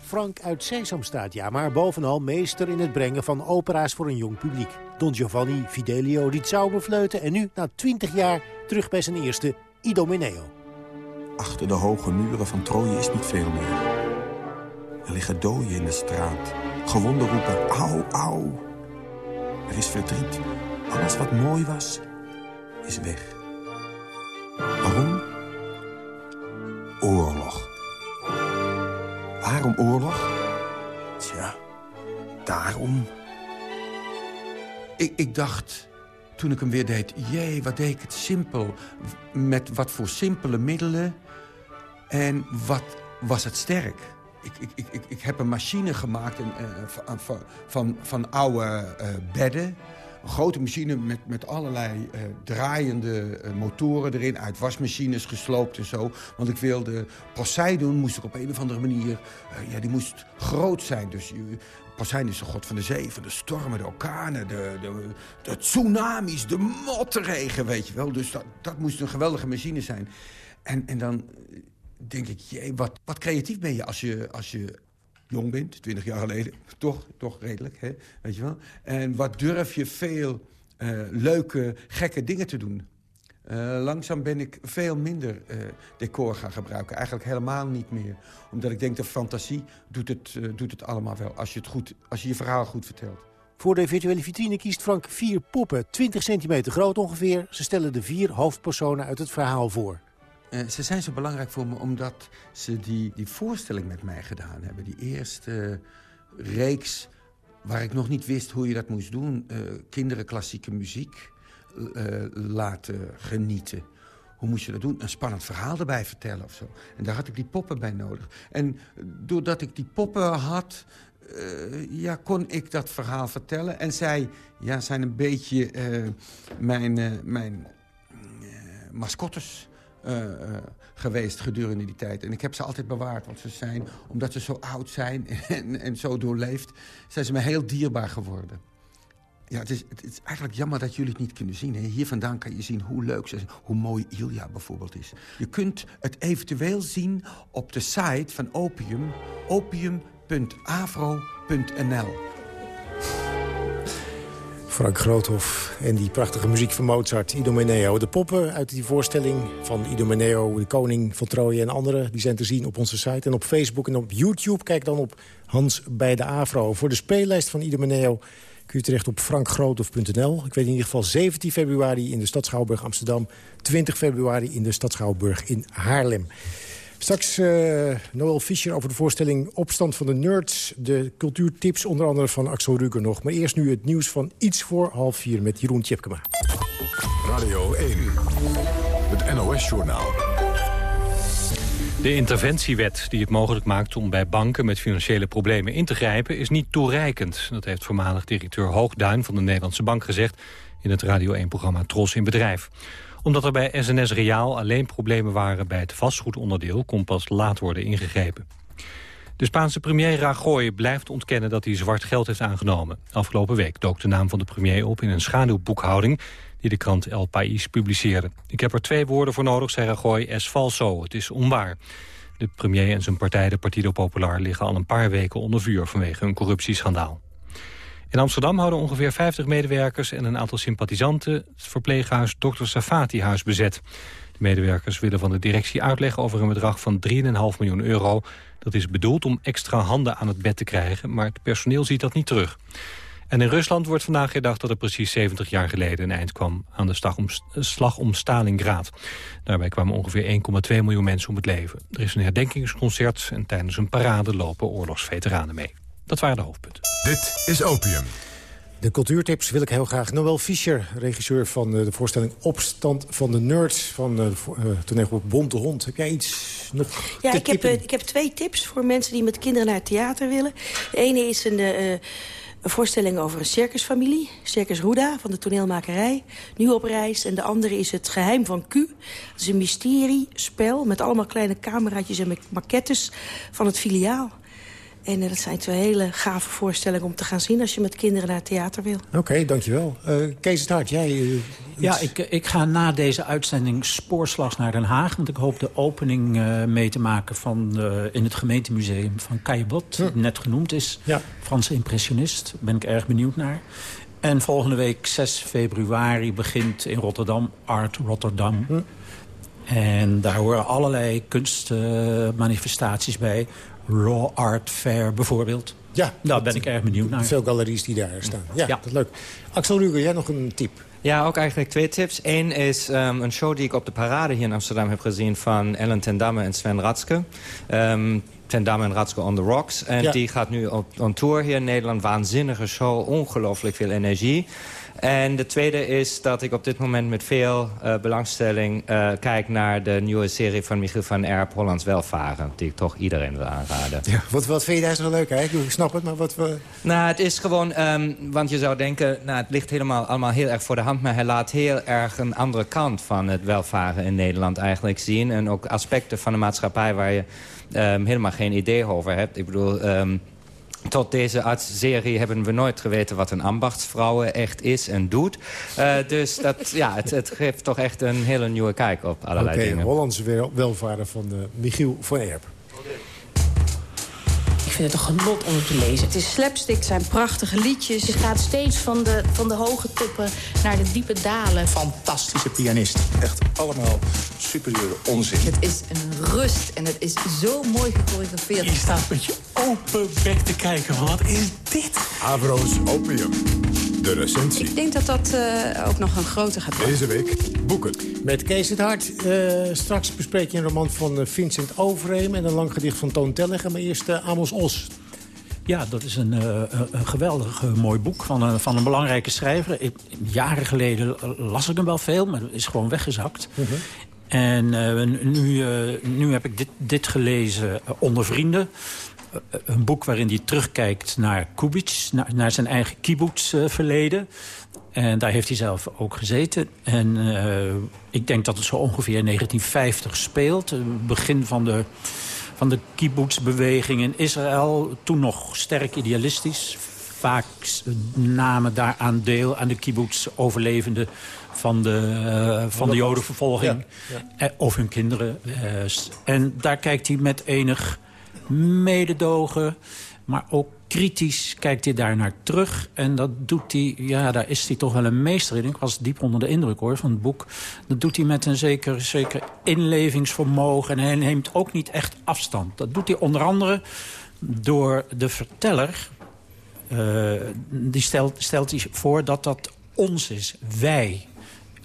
Frank uit Sesamstraat, ja, maar bovenal meester in het brengen van opera's voor een jong publiek. Don Giovanni, Fidelio, die Zauberfleuten en nu, na 20 jaar, terug bij zijn eerste Idomeneo. Achter de hoge muren van Troje is niet veel meer. Er liggen doden in de straat. Gewonden roepen, auw, auw. Er is verdriet. Alles wat mooi was, is weg. Waarom? Oorlog. Waarom oorlog? Tja, daarom. Ik, ik dacht, toen ik hem weer deed... jee, wat deed ik het simpel. Met wat voor simpele middelen. En wat was het sterk. Ik, ik, ik, heb een machine gemaakt en, uh, van, van, van oude uh, bedden. Een grote machine met, met allerlei draaiende motoren erin. Uit wasmachines gesloopt en zo. Want ik wilde... Poseidon moest ik op een of andere manier... ja, die moest groot zijn. Dus Poseidon is de god van de zee, van de stormen, de orkanen... de, de, de tsunamis, de mottenregen, weet je wel. Dus dat, dat moest een geweldige machine zijn. En, en dan denk ik, wat, wat creatief ben je als je, als je jong bent, 20 jaar geleden. Toch, toch redelijk, hè? weet je wel. En wat durf je veel uh, leuke, gekke dingen te doen. Uh, langzaam ben ik veel minder uh, decor gaan gebruiken. Eigenlijk helemaal niet meer. Omdat ik denk, de fantasie doet het, doet het allemaal wel. Als je, het goed, als je je verhaal goed vertelt. Voor de virtuele vitrine kiest Frank vier poppen, 20 centimeter groot ongeveer. Ze stellen de vier hoofdpersonen uit het verhaal voor. Uh, ze zijn zo belangrijk voor me omdat ze die, die voorstelling met mij gedaan hebben. Die eerste reeks waar ik nog niet wist hoe je dat moest doen. Uh, kinderen klassieke muziek uh, laten genieten. Hoe moest je dat doen? Een spannend verhaal erbij vertellen of zo. En daar had ik die poppen bij nodig. En doordat ik die poppen had... ja, kon ik dat verhaal vertellen. En zij ja, zijn een beetje mijn, mijn mascottes... Uh, uh, geweest gedurende die tijd. En ik heb ze altijd bewaard, want ze zijn, omdat ze zo oud zijn en, en zo doorleefd, zijn ze me heel dierbaar geworden. Ja, het is, het is eigenlijk jammer dat jullie het niet kunnen zien. Hè. Hier vandaan kan je zien hoe leuk ze zijn, hoe mooi Ilja bijvoorbeeld is. Je kunt het eventueel zien op de site van Opium, opium.avro.nl. Frank Groothof en die prachtige muziek van Mozart, Idomeneo. De poppen uit die voorstelling van Idomeneo, de koning van Troje en anderen... die zijn te zien op onze site en op Facebook en op YouTube. Kijk dan op Hans bij de Afro. Voor de speellijst van Idomeneo kun je terecht op frankgroothof.nl. Ik weet in ieder geval 17 februari in de Stad Schouwburg Amsterdam... 20 februari in de Stad Schouwburg in Haarlem. Straks uh, Noël Fischer over de voorstelling Opstand van de Nerds. De cultuurtips, onder andere van Axel Ruger nog. Maar eerst nu het nieuws van iets voor half vier met Jeroen Tjepkema. Radio 1, het NOS-journaal. De interventiewet die het mogelijk maakt om bij banken met financiële problemen in te grijpen is niet toereikend. Dat heeft voormalig directeur Hoogduin van de Nederlandse Bank gezegd in het Radio 1-programma Tros in Bedrijf. Omdat er bij SNS Reaal alleen problemen waren bij het vastgoedonderdeel... kon pas laat worden ingegrepen. De Spaanse premier Rajoy blijft ontkennen dat hij zwart geld heeft aangenomen. Afgelopen week dook de naam van de premier op in een schaduwboekhouding die de krant El País publiceerde. Ik heb er twee woorden voor nodig, zei Rajoy, es falso. Het is onwaar. De premier en zijn partij, de Partido Popular, liggen al een paar weken onder vuur vanwege een corruptieschandaal. In Amsterdam houden ongeveer 50 medewerkers en een aantal sympathisanten het verpleeghuis Dr. Safati huis bezet. De medewerkers willen van de directie uitleg over een bedrag van 3,5 miljoen euro. Dat is bedoeld om extra handen aan het bed te krijgen, maar het personeel ziet dat niet terug. En in Rusland wordt vandaag gedacht dat er precies 70 jaar geleden een eind kwam aan de slag om, slag om. Daarbij kwamen ongeveer 1,2 miljoen mensen om het leven. Er is een herdenkingsconcert en tijdens een parade lopen oorlogsveteranen mee. Dat waren de hoofdpunten. Dit is Opium. De cultuurtips wil ik heel graag. Noël Fischer, regisseur van eh, de voorstelling Opstand van de Nerds... van uh, toneelgroep Bonte Hond. Heb jij iets nog Ja, ik heb, ik heb twee tips voor mensen die met kinderen naar het theater willen. De ene is een... Uh, een voorstelling over een circusfamilie, Circus Ruda van de toneelmakerij, nu op reis. En de andere is Het Geheim van Q. Dat is een mysterie-spel met allemaal kleine cameraatjes en maquettes van het filiaal. En dat zijn twee hele gave voorstellingen om te gaan zien... als je met kinderen naar het theater wil. Oké, okay, dankjewel. Uh, Kees het Hart, jij... Uh, ja, ik, ik ga na deze uitzending spoorslags naar Den Haag. Want ik hoop de opening mee te maken van, in het gemeentemuseum van Caillebotte. Hm. Net genoemd is. Ja. Franse impressionist. Daar ben ik erg benieuwd naar. En volgende week, 6 februari, begint in Rotterdam Art Rotterdam. Hm. En daar horen allerlei kunstmanifestaties bij. Raw Art Fair bijvoorbeeld. Ja, daar ben ik erg benieuwd naar. Veel galeries die daar staan. Ja, ja. dat is leuk. Axel Ruger, jij nog een tip? Ja, ook eigenlijk twee tips. Eén is um, een show die ik op de parade hier in Amsterdam heb gezien... van Ellen ten Damme en Sven Ratske. Um, ten Damme en Ratske on the Rocks. En ja. die gaat nu op on tour hier in Nederland. Waanzinnige show, ongelooflijk veel energie. En de tweede is dat ik op dit moment met veel uh, belangstelling uh, kijk naar de nieuwe serie van Michiel van Erp, Hollands Welvaren. Die ik toch iedereen wil aanraden. Ja, wat, wat vind je daar zo leuk eigenlijk? Ik snap het, maar wat... We... Nou, het is gewoon, um, want je zou denken, nou, het ligt helemaal allemaal heel erg voor de hand. Maar hij laat heel erg een andere kant van het welvaren in Nederland eigenlijk zien. En ook aspecten van de maatschappij waar je um, helemaal geen idee over hebt. Ik bedoel... Um, tot deze serie hebben we nooit geweten wat een ambachtsvrouw echt is en doet. Uh, dus dat, ja, het, het, geeft toch echt een hele nieuwe kijk op allerlei okay, dingen. Oké, Hollandse welvaren van uh, Michiel van Erp. Ik vind het een genot om het te lezen. Het is slapstick, het zijn prachtige liedjes. Je gaat steeds van de, van de hoge toppen naar de diepe dalen. Fantastische pianist. Echt allemaal superieure onzin. Het is een rust en het is zo mooi gechoreografeerd. Je staat met je open bek te kijken. Wat is dit? Avro's Opium. De recensie. Ik denk dat dat uh, ook nog een grote gaat worden. Deze week boeken. Met Kees het Hart. Uh, straks bespreek je een roman van uh, Vincent Overheem... en een lang gedicht van Toon Tellegem. Maar eerst Amos Os. Ja, dat is een, uh, een geweldig uh, mooi boek van een, van een belangrijke schrijver. Ik, jaren geleden las ik hem wel veel, maar is gewoon weggezakt. Uh -huh. En uh, nu, nu heb ik dit, dit gelezen onder vrienden. Een boek waarin hij terugkijkt naar Kubitsch, naar, naar zijn eigen kibbutz-verleden. En daar heeft hij zelf ook gezeten. En ik denk dat het zo ongeveer 1950 speelt. begin van de van de kibbutzbeweging in Israël. Toen nog sterk idealistisch. Vaak namen daaraan deel aan de kibbutz-overlevenden van de, uh, van de jodenvervolging. Ja, ja. Of hun kinderen. Uh, en daar kijkt hij met enig mededogen, maar ook kritisch kijkt hij daar naar terug. En dat doet hij, ja, daar is hij toch wel een meester in. Ik was diep onder de indruk hoor, van het boek. Dat doet hij met een zeker, zeker inlevingsvermogen. En hij neemt ook niet echt afstand. Dat doet hij onder andere door de verteller... Uh, die stelt, stelt hij voor dat dat ons is, wij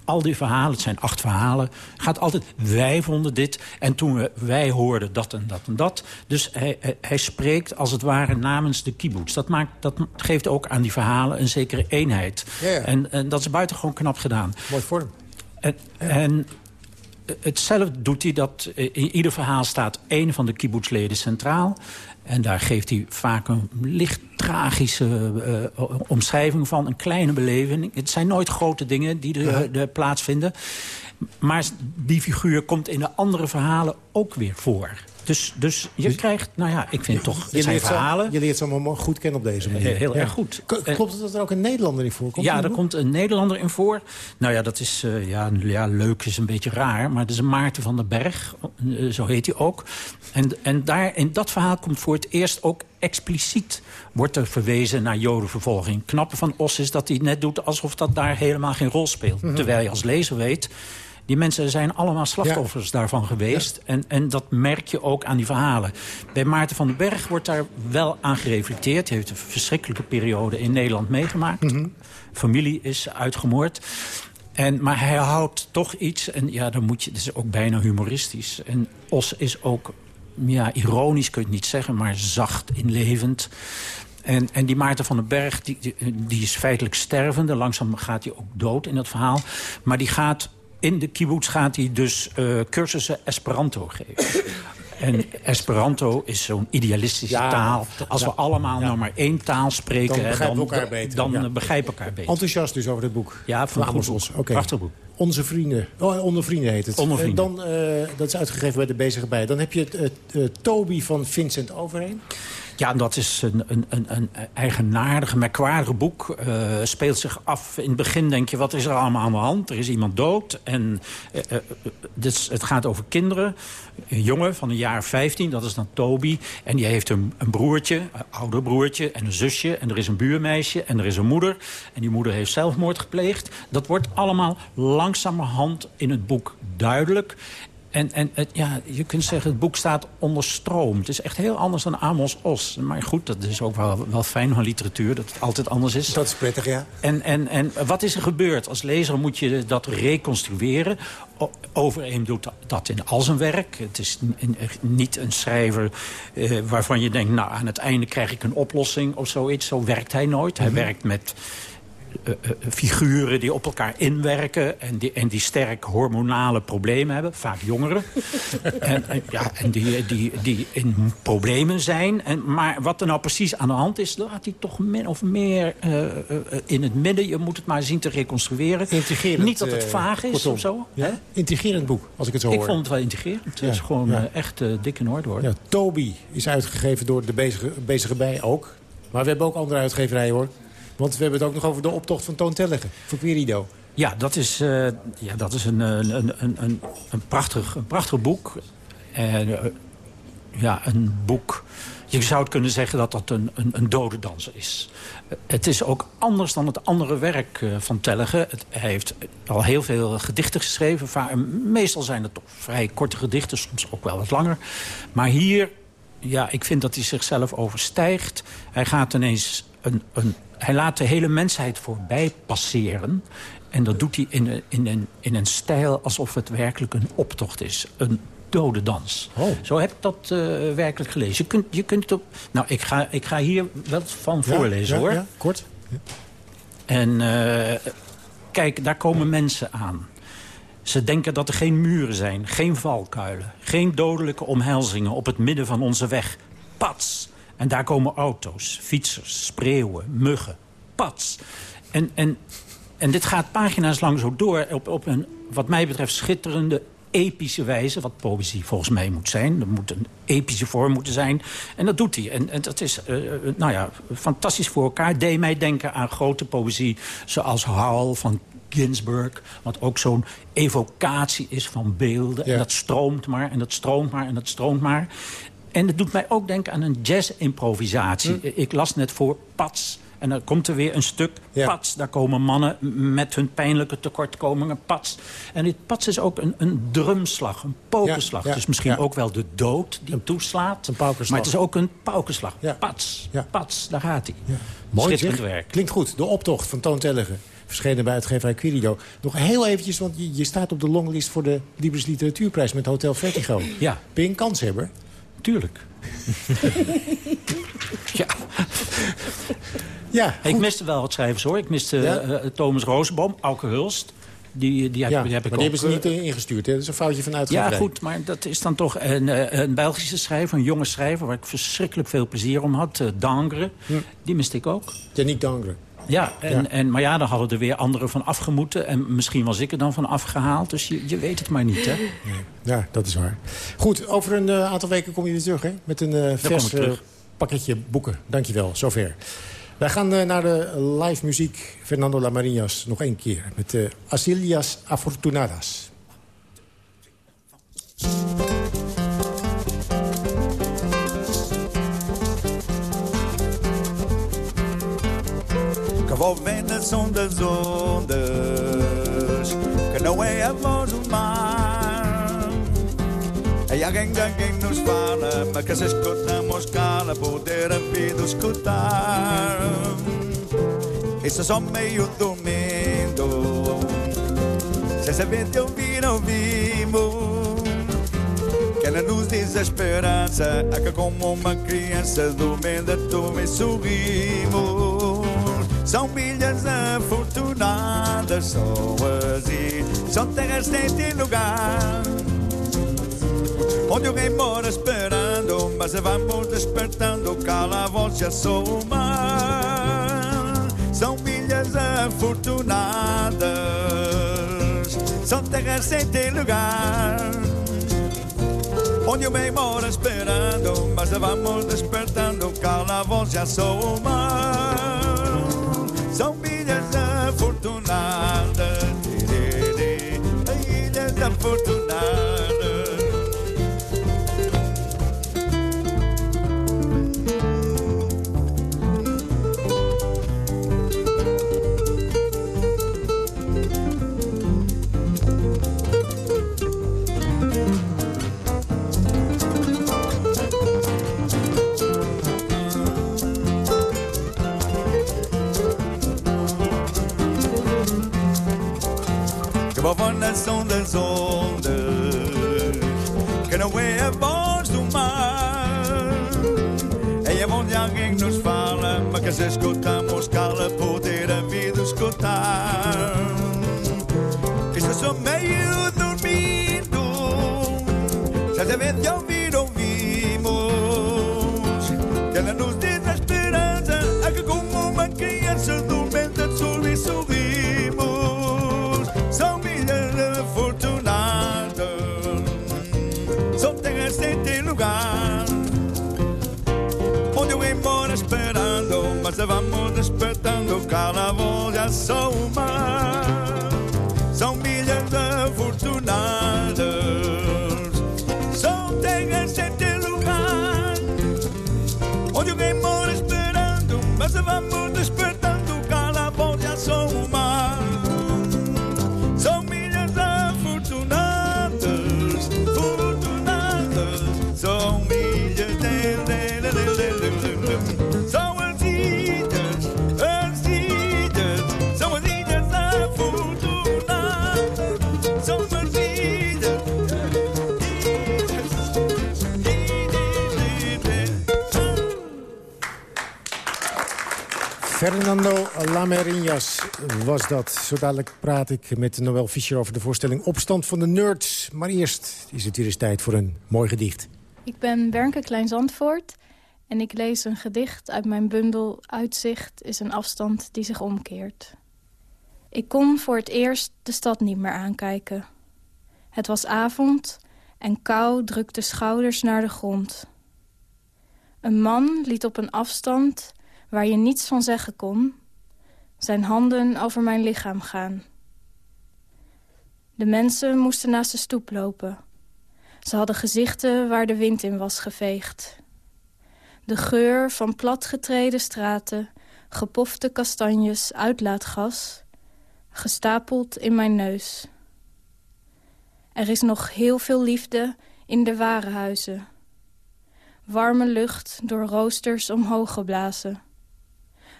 al die verhalen, het zijn acht verhalen... gaat altijd, wij vonden dit en toen we, wij hoorden dat en dat en dat. Dus hij, hij, spreekt als het ware namens de kibbutz. Dat, maakt, dat geeft ook aan die verhalen een zekere eenheid. Ja, ja. En, en dat is buitengewoon knap gedaan. Mooi vorm. En, ja. en hetzelfde doet hij dat in ieder verhaal staat één van de kibbutzleden centraal. En daar geeft hij vaak een licht tragische uh, omschrijving van. Een kleine beleving. Het zijn nooit grote dingen die er ja. plaatsvinden. Maar die figuur komt in de andere verhalen ook weer voor. Dus, dus je dus, krijgt, nou ja, ik vind toch, je zijn verhalen... Zo, je leert ze allemaal goed kennen op deze manier. Heel, erg goed. Klopt het dat er ook een Nederlander in voorkomt? Ja, er komt een Nederlander in voor. Nou ja, dat is, uh, ja, ja, leuk is een beetje raar. Maar het is een Maarten van den Berg, uh, zo heet hij ook. En, en daar, in dat verhaal komt voor het eerst ook expliciet wordt er verwezen naar jodenvervolging. Knappe van Os is dat hij net doet alsof dat daar helemaal geen rol speelt. Mm -hmm. Terwijl je als lezer weet die mensen zijn allemaal slachtoffers ja. daarvan geweest. Ja. En, en dat merk je ook aan die verhalen. Bij Maarten van den Berg wordt daar wel aan gereflecteerd. Hij heeft een verschrikkelijke periode in Nederland meegemaakt. Mm -hmm. Familie is uitgemoord. En, maar hij houdt toch iets, en ja, dan moet je, het is ook bijna humoristisch. En Os is ook, ja, ironisch kun je het niet zeggen, maar zacht, inlevend. En, en die Maarten van den Berg, die, die, die is feitelijk stervende. Langzaam gaat hij ook dood in dat verhaal. Maar die gaat in de kibbutz gaat hij dus uh, cursussen Esperanto geven. En Esperanto is zo'n idealistische ja, taal. Als ja, we allemaal ja. nou maar één taal spreken... Dan begrijpen we elkaar beter. Dan begrijpen elkaar beter. Enthousiast dus over dit boek. Ja, van. Okay. Prachtig boek. Onze vrienden. Oh, onder vrienden heet het. Onder vrienden. Uh, dan, uh, dat is uitgegeven bij de Bezige Bij. Dan heb je het uh, Toby van Vincent Overheen. Ja, dat is een, een, een, merkwaardige boek. Uh, speelt zich af. In het begin denk je, wat is er allemaal aan de hand? Er is iemand dood. En uh, uh, dit, het gaat over kinderen. Een jongen van een jaar 15, dat is dan Toby. En die heeft een, een broertje, een ouder broertje en een zusje. En er is een buurmeisje en er is een moeder. En die moeder heeft zelfmoord gepleegd. Dat wordt allemaal langzamerhand in het boek duidelijk. En, en het, ja, je kunt zeggen, het boek staat onder stroom. Het is echt heel anders dan Amos Os. Maar goed, dat is ook wel, wel fijn van literatuur, dat het altijd anders is. Dat is prettig, ja. En, en, en wat is er gebeurd? Als lezer moet je dat reconstrueren. Overeem doet dat in al zijn werk. Het is niet een schrijver eh, waarvan je denkt... nou, aan het einde krijg ik een oplossing of zoiets. Zo werkt hij nooit. Hij mm -hmm. werkt met figuren die op elkaar inwerken... En die, en die sterk hormonale problemen hebben, vaak jongeren. en, en, ja, en die, die, die in problemen zijn. En, maar wat er nou precies aan de hand is... laat hij toch min of meer uh, in het midden. Je moet het maar zien te reconstrueren. Integrerend, Niet dat het vaag is kortom. of zo. Ja? Hè? Integrerend boek, als ik het zo hoor. Ik vond het wel integrerend. Het is gewoon ja. echt dik in orde, hoor. Ja, Toby is uitgegeven door de bezige, bezige bij ook. Maar we hebben ook andere uitgeverijen, hoor. Want we hebben het ook nog over de optocht van Toon Tellegen voor Querido. Ja, dat is, uh, ja, dat is een, een, een, een, een, prachtig, een prachtig boek. En, uh, ja, een boek... Je zou kunnen zeggen dat dat een, een, een dode danser is. Het is ook anders dan het andere werk van Tellegen. Het, hij heeft al heel veel gedichten geschreven. Meestal zijn het toch vrij korte gedichten, soms ook wel wat langer. Maar hier, ja, ik vind dat hij zichzelf overstijgt. Hij gaat ineens een, een hij laat de hele mensheid voorbij passeren. En dat doet hij in een, in, een, in een stijl alsof het werkelijk een optocht is. Een dode dans. Oh. Zo heb ik dat uh, werkelijk gelezen. Je kunt, je kunt op, nou, ik ga, ik ga hier wel van ja, voorlezen, ja, hoor. Ja, kort. Ja. En uh, kijk, daar komen mensen aan. Ze denken dat er geen muren zijn, geen valkuilen... geen dodelijke omhelzingen op het midden van onze weg. Pats! En daar komen auto's, fietsers, spreeuwen, muggen, pats. En, en, en dit gaat pagina's lang zo door op, op een, wat mij betreft, schitterende, epische wijze. Wat poëzie volgens mij moet zijn. Er moet een epische vorm moeten zijn. En dat doet hij. En, en dat is, uh, nou ja, fantastisch voor elkaar. Deed mij denken aan grote poëzie zoals Howl van Ginsberg. Wat ook zo'n evocatie is van beelden. Ja. En dat stroomt maar, en dat stroomt maar, en dat stroomt maar. En het doet mij ook denken aan een jazz-improvisatie. Hm. Ik las net voor Pats. En dan komt er weer een stuk ja. Pats. Daar komen mannen met hun pijnlijke tekortkomingen. Pats. En dit Pats is ook een, een drumslag, een. Ja, ja, dus misschien ook wel de dood die hem toeslaat. Een paukenslag. Maar het is ook een paukenslag. Pats. Pats, daar gaat hij. Mooi zeg. werk. Klinkt goed. De optocht van Toon Tellegen. Verschenen bij uitgeverij Quirido. Nog heel eventjes, want je, je staat op de longlist voor de Libris Literatuurprijs met Hotel Vertigo. Ja. Ben je een kanshebber? Tuurlijk. ja. ja ik miste wel wat schrijvers hoor. Ik miste ja? uh, Thomas Roosboom, Auke Hulst. Die, die, heb, ja, die heb ik maar die ook, hebben ze niet eh, ingestuurd. Hè? Dat is een foutje van uitgeverij. Ja, goed, maar dat is dan toch een, eh, een Belgische schrijver, een jonge schrijver... waar ik verschrikkelijk veel plezier om had, uh, Dangre. Die miste ik ook. Yannick Dangre. Ja, en, En, maar ja, dan hadden er weer anderen van afgemoeten. En misschien was ik er dan van afgehaald. Dus je, je weet het maar niet, hè? Nee. Ja, dat is waar. Goed, over een uh, aantal weken kom je weer terug, hè? Met een uh, vers uh, pakketje boeken. Dankjewel, zover. Wij gaan naar de live muziek. Fernando Lamarinas nog één keer. Met uh, Asilias Afortunadas. Que vou vendo a som das ondas Que não é a voz do mar. É alguém de nos fala Mas que se escutamos cala Poder a vida escutar. Isso só meio dormindo Se saber de ouvir, ouvimos. Que ela nos diz a esperança A que como uma criança dormindo Tu me sorrimos São milhas afortunadas Soas e são terras sem lugar. Onde alguém mora esperando Mas vamos despertando Cala a voz, já sou o mar São milhas afortunadas São terras sem ter lugar. Onde o bem mora esperando Mas vamos despertando Cala a voz, já sou o mar milhas afortunadas Ilhas afortunadas Fernando Lamerinhas was dat. Zo dadelijk praat ik met Noël Fischer over de voorstelling Opstand van de Nerds. Maar eerst is het weer eens tijd voor een mooi gedicht. Ik ben Bernke Klein-Zandvoort en ik lees een gedicht uit mijn bundel Uitzicht is een afstand die zich omkeert. Ik kon voor het eerst de stad niet meer aankijken. Het was avond en kou drukte schouders naar de grond. Een man liet op een afstand waar je niets van zeggen kon, zijn handen over mijn lichaam gaan. De mensen moesten naast de stoep lopen. Ze hadden gezichten waar de wind in was geveegd. De geur van platgetreden straten, gepofte kastanjes, uitlaatgas, gestapeld in mijn neus. Er is nog heel veel liefde in de warenhuizen. Warme lucht door roosters omhoog geblazen.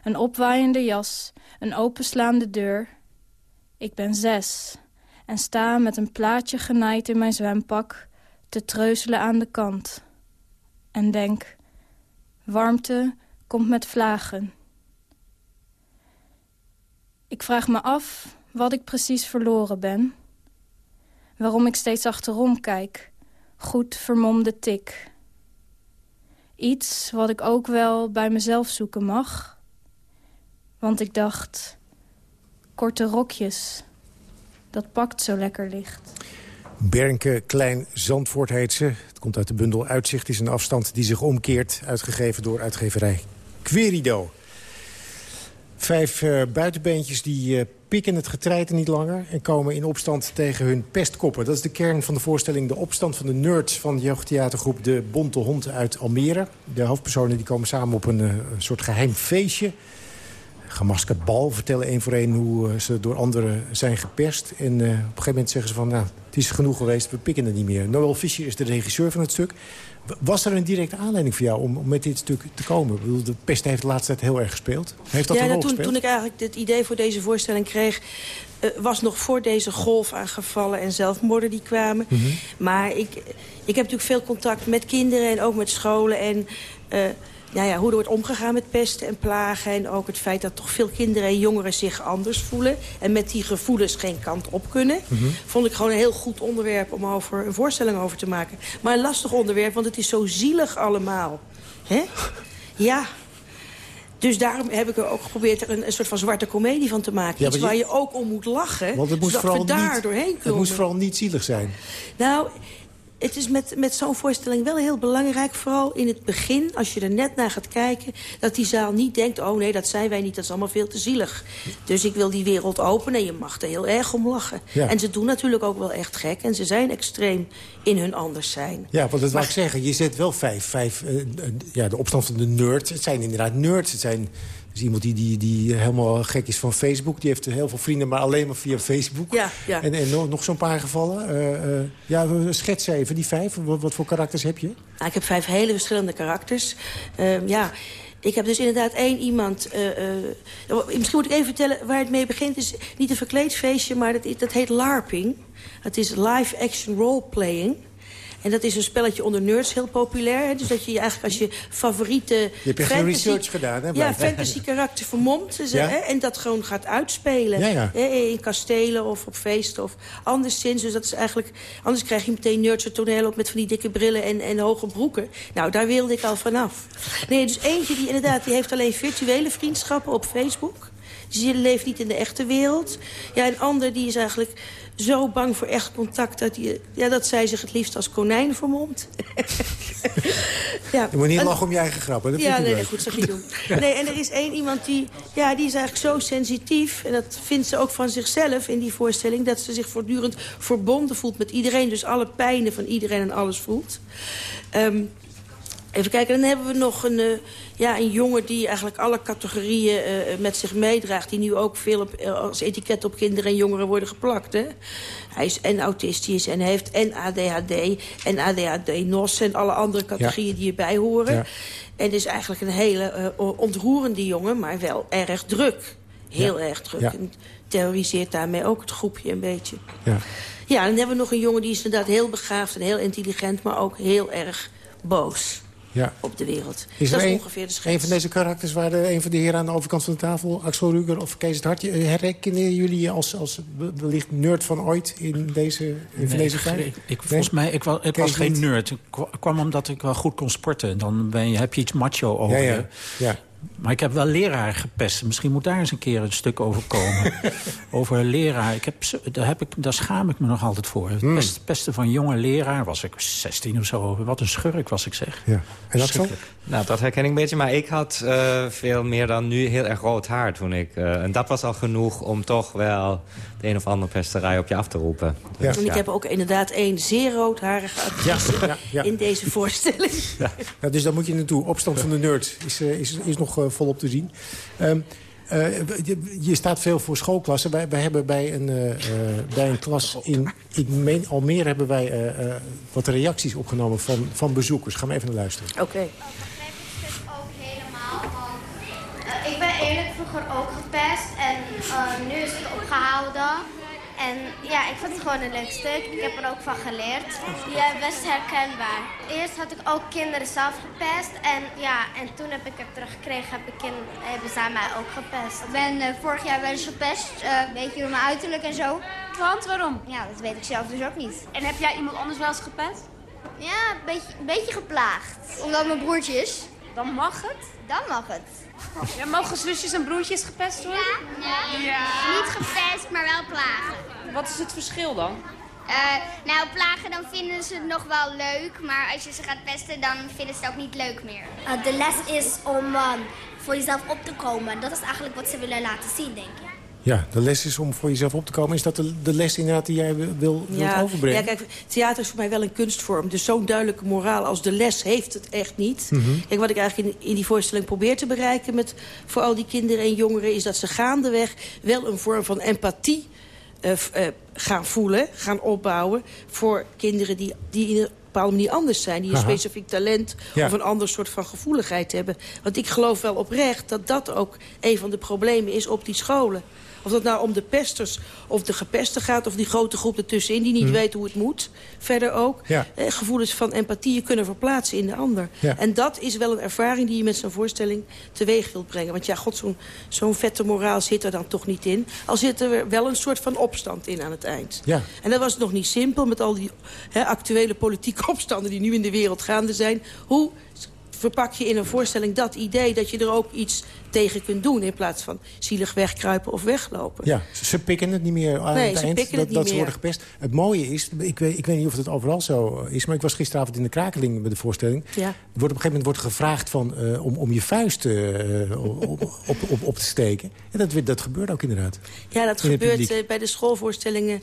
Een opwaaiende jas, een openslaande deur. Ik ben zes en sta met een plaatje genaaid in mijn zwempak... te treuzelen aan de kant. En denk, warmte komt met vlagen. Ik vraag me af wat ik precies verloren ben. Waarom ik steeds achterom kijk. Goed vermomde tik. Iets wat ik ook wel bij mezelf zoeken mag. Want ik dacht, korte rokjes, dat pakt zo lekker licht. Bernke Klein Zandvoort heet ze. Het komt uit de bundel Uitzicht is een afstand die zich omkeert. Uitgegeven door uitgeverij Querido. Vijf uh, buitenbeentjes die uh, pikken het getreiten niet langer... en komen in opstand tegen hun pestkoppen. Dat is de kern van de voorstelling De Opstand van de Nerds... van de jeugdtheatergroep De Bonte Hond uit Almere. De hoofdpersonen die komen samen op een, een soort geheim feestje gemaskerd bal. Vertellen één voor één hoe ze door anderen zijn geperst. En uh, op een gegeven moment zeggen ze van... nou, het is genoeg geweest, we pikken het niet meer. Noel Fischer is de regisseur van het stuk. Was er een directe aanleiding voor jou om, om met dit stuk te komen? Ik bedoel, de pest heeft de laatste tijd heel erg gespeeld. Heeft dat ja, een rol toen, gespeeld? toen ik eigenlijk het idee voor deze voorstelling kreeg... Uh, was nog voor deze golf aan gevallen en zelfmoorden die kwamen. Mm -hmm. Maar ik, ik heb natuurlijk veel contact met kinderen en ook met scholen... en uh, nou ja, hoe er wordt omgegaan met pesten en plagen. En ook het feit dat toch veel kinderen en jongeren zich anders voelen. En met die gevoelens geen kant op kunnen. Mm -hmm. Vond ik gewoon een heel goed onderwerp om over een voorstelling over te maken. Maar een lastig onderwerp, want het is zo zielig allemaal. Hè? Ja. Dus daarom heb ik er ook geprobeerd er een, een soort van zwarte komedie van te maken. Ja, Iets je... waar je ook om moet lachen. Want het moest zodat vooral we daar niet, doorheen komen. Het moest vooral niet zielig zijn. Nou, het is met, met zo'n voorstelling wel heel belangrijk... vooral in het begin, als je er net naar gaat kijken... dat die zaal niet denkt, oh nee, dat zijn wij niet, dat is allemaal veel te zielig. Dus ik wil die wereld openen en je mag er heel erg om lachen. Ja. En ze doen natuurlijk ook wel echt gek en ze zijn extreem in hun anders zijn. Ja, want dat wou ik zeggen, je zet wel vijf, vijf uh, ja, de opstand van de nerds. Het zijn inderdaad nerds, het zijn... Dus iemand die, die, die helemaal gek is van Facebook. Die heeft heel veel vrienden, maar alleen maar via Facebook. Ja, ja. En, en nog, nog zo'n paar gevallen. Uh, uh, ja, schets even, die vijf. Wat, wat, voor karakters heb je? Nou, ik heb vijf hele verschillende karakters. Uh, ja... Ik heb dus inderdaad één iemand... Uh, uh, misschien moet ik even vertellen waar het mee begint. Het is niet een verkleedfeestje, maar dat, dat heet LARPing. Het is live action role playing. En dat is een spelletje onder nerds heel populair. Hè? Dus dat je eigenlijk als je favoriete... Je hebt echt fantasy, research gedaan, hè? Ja, fantasy karakter vermomt. Dus, ja? hè? En dat gewoon gaat uitspelen. Ja, ja. Hè? In kastelen of op feesten of anderszins. Dus dat is eigenlijk... Anders krijg je meteen nerds toneel op met van die dikke brillen en, en hoge broeken. Nou, daar wilde ik al vanaf. Nee, dus eentje die inderdaad... die heeft alleen virtuele vriendschappen op Facebook. Dus die leeft niet in de echte wereld. Ja, een ander die is eigenlijk zo bang voor echt contact... dat, die, ja, dat zij zich het liefst als konijn vermomt. ja. Je moet niet lachen om je eigen grappen. Dat ja, nee, nee, goed, dat niet doen. Nee, en er is één iemand die, ja, die is eigenlijk zo sensitief... en dat vindt ze ook van zichzelf in die voorstelling... dat ze zich voortdurend verbonden voelt met iedereen. Dus alle pijnen van iedereen en alles voelt. Um, Even kijken, dan hebben we nog een, uh, ja, een jongen die eigenlijk alle categorieën uh, met zich meedraagt. Die nu ook veel op, uh, als etiket op kinderen en jongeren worden geplakt. Hè? Hij is en autistisch en heeft en ADHD en ADHD-NOS... en alle andere categorieën ja. die erbij horen. Ja. En is eigenlijk een hele ontroerende jongen, maar wel erg druk. Heel ja. erg druk. En terroriseert daarmee ook het groepje een beetje. Ja. ja, dan hebben we nog een jongen die is inderdaad heel begaafd en heel intelligent... maar ook heel erg boos ja. op de wereld. Is dat er is een, ongeveer de schets. Een van deze karakters waar de, een van de heren aan de overkant van de tafel... Axel Ruger of Kees het Hartje... herkennen jullie als, als wellicht nerd van ooit in deze, in nee, van deze ik, tijd? Ik, ik, volgens mij, ik, was, ik was geen niet? nerd. Ik kwam omdat ik wel goed kon sporten. Dan ben je, heb je iets macho over ja, je. Ja. Maar ik heb wel leraar gepest. Misschien moet daar eens een keer een stuk over komen. over leraar. Ik heb, daar, heb ik, daar schaam ik me nog altijd voor. Het Hmm. pest, pesten van jonge leraar was ik 16 of zo. Wat een schurk was ik zeg. Ja. En dat zo? Nou, dat herken ik een beetje. Maar ik had uh, veel meer dan nu heel erg rood haar toen ik... Uh, en dat was al genoeg om toch wel de een of andere pesterij op je af te roepen. Dus, ja. En ik heb ook inderdaad één zeer roodharige actrice ja, ja, in deze voorstelling. Ja. dus daar moet je naartoe. Opstand van de nerd is, uh, is, is nog volop te zien. Um, Uh, je, je, staat veel voor schoolklassen. Wij, wij hebben bij een, uh, bij een klas in ik meen, Almere hebben wij wat reacties opgenomen van, van bezoekers. Gaan we even naar luisteren. Oké. Okay. En ja, ik vond het gewoon een leuk stuk. Ik heb er ook van geleerd. Ja, best herkenbaar. Eerst had ik ook kinderen zelf gepest. En ja, en toen heb ik het teruggekregen, heb ik kind, hebben zij mij ook gepest. Ik ben eh, vorig jaar wel eens gepest. eh, een beetje door mijn uiterlijk en zo. Want waarom? Ja, dat weet ik zelf dus ook niet. En heb jij iemand anders wel eens gepest? Ja, een beetje, een beetje geplaagd. Omdat mijn broertje is. Dan mag het? Dan mag het. Ja, mogen zusjes en broertjes gepest worden? Ja. Niet gepest, maar wel plagen. Wat is het verschil dan? Eh, nou, plagen dan vinden ze het nog wel leuk. Maar als je ze gaat pesten, dan vinden ze het ook niet leuk meer. Uh, de les is om uh, voor jezelf op te komen. Dat is eigenlijk wat ze willen laten zien, denk ik. Ja, de les is om voor jezelf op te komen. Is dat de, de les inderdaad die jij wil, wil ja, overbrengen? Ja, kijk, theater is voor mij wel een kunstvorm. Dus zo'n duidelijke moraal als de les heeft het echt niet. Mhm. Kijk, wat ik eigenlijk in, in die voorstelling probeer te bereiken... met voor al die kinderen en jongeren... is dat ze gaandeweg wel een vorm van empathie uh, uh, gaan voelen, gaan opbouwen... voor kinderen die, die in een bepaalde manier anders zijn. Die een Aha. specifiek talent Ja. of een ander soort van gevoeligheid hebben. Want ik geloof wel oprecht dat dat ook een van de problemen is op die scholen. Of dat nou om de pesters of de gepesten gaat... of die grote groep ertussenin die niet Mhm. weet hoe het moet. Verder ook. Ja. Eh, gevoelens van empathie kunnen verplaatsen in de ander. Ja. En dat is wel een ervaring die je met zo'n voorstelling teweeg wilt brengen. Want ja, god, zo'n zo'n vette moraal zit er dan toch niet in. Al zit er wel een soort van opstand in aan het eind. Ja. En dat was nog niet simpel met al die hè, actuele politieke opstanden... die nu in de wereld gaande zijn. Hoe verpak je in een voorstelling dat idee dat je er ook iets tegen kunt doen... in plaats van zielig wegkruipen of weglopen. Ja, ze- pikken het niet meer aan Nee, het ze eind pikken dat, het niet dat ze worden gepest. Het mooie is, ik weet, ik weet niet of het overal zo is... maar ik was gisteravond in de Krakeling met de voorstelling. Ja. Er wordt op een gegeven moment wordt gevraagd van, eh, om, om je vuist eh, op, op, op, op te steken. En dat, dat gebeurt ook inderdaad. Ja, dat In gebeurt eh, bij de schoolvoorstellingen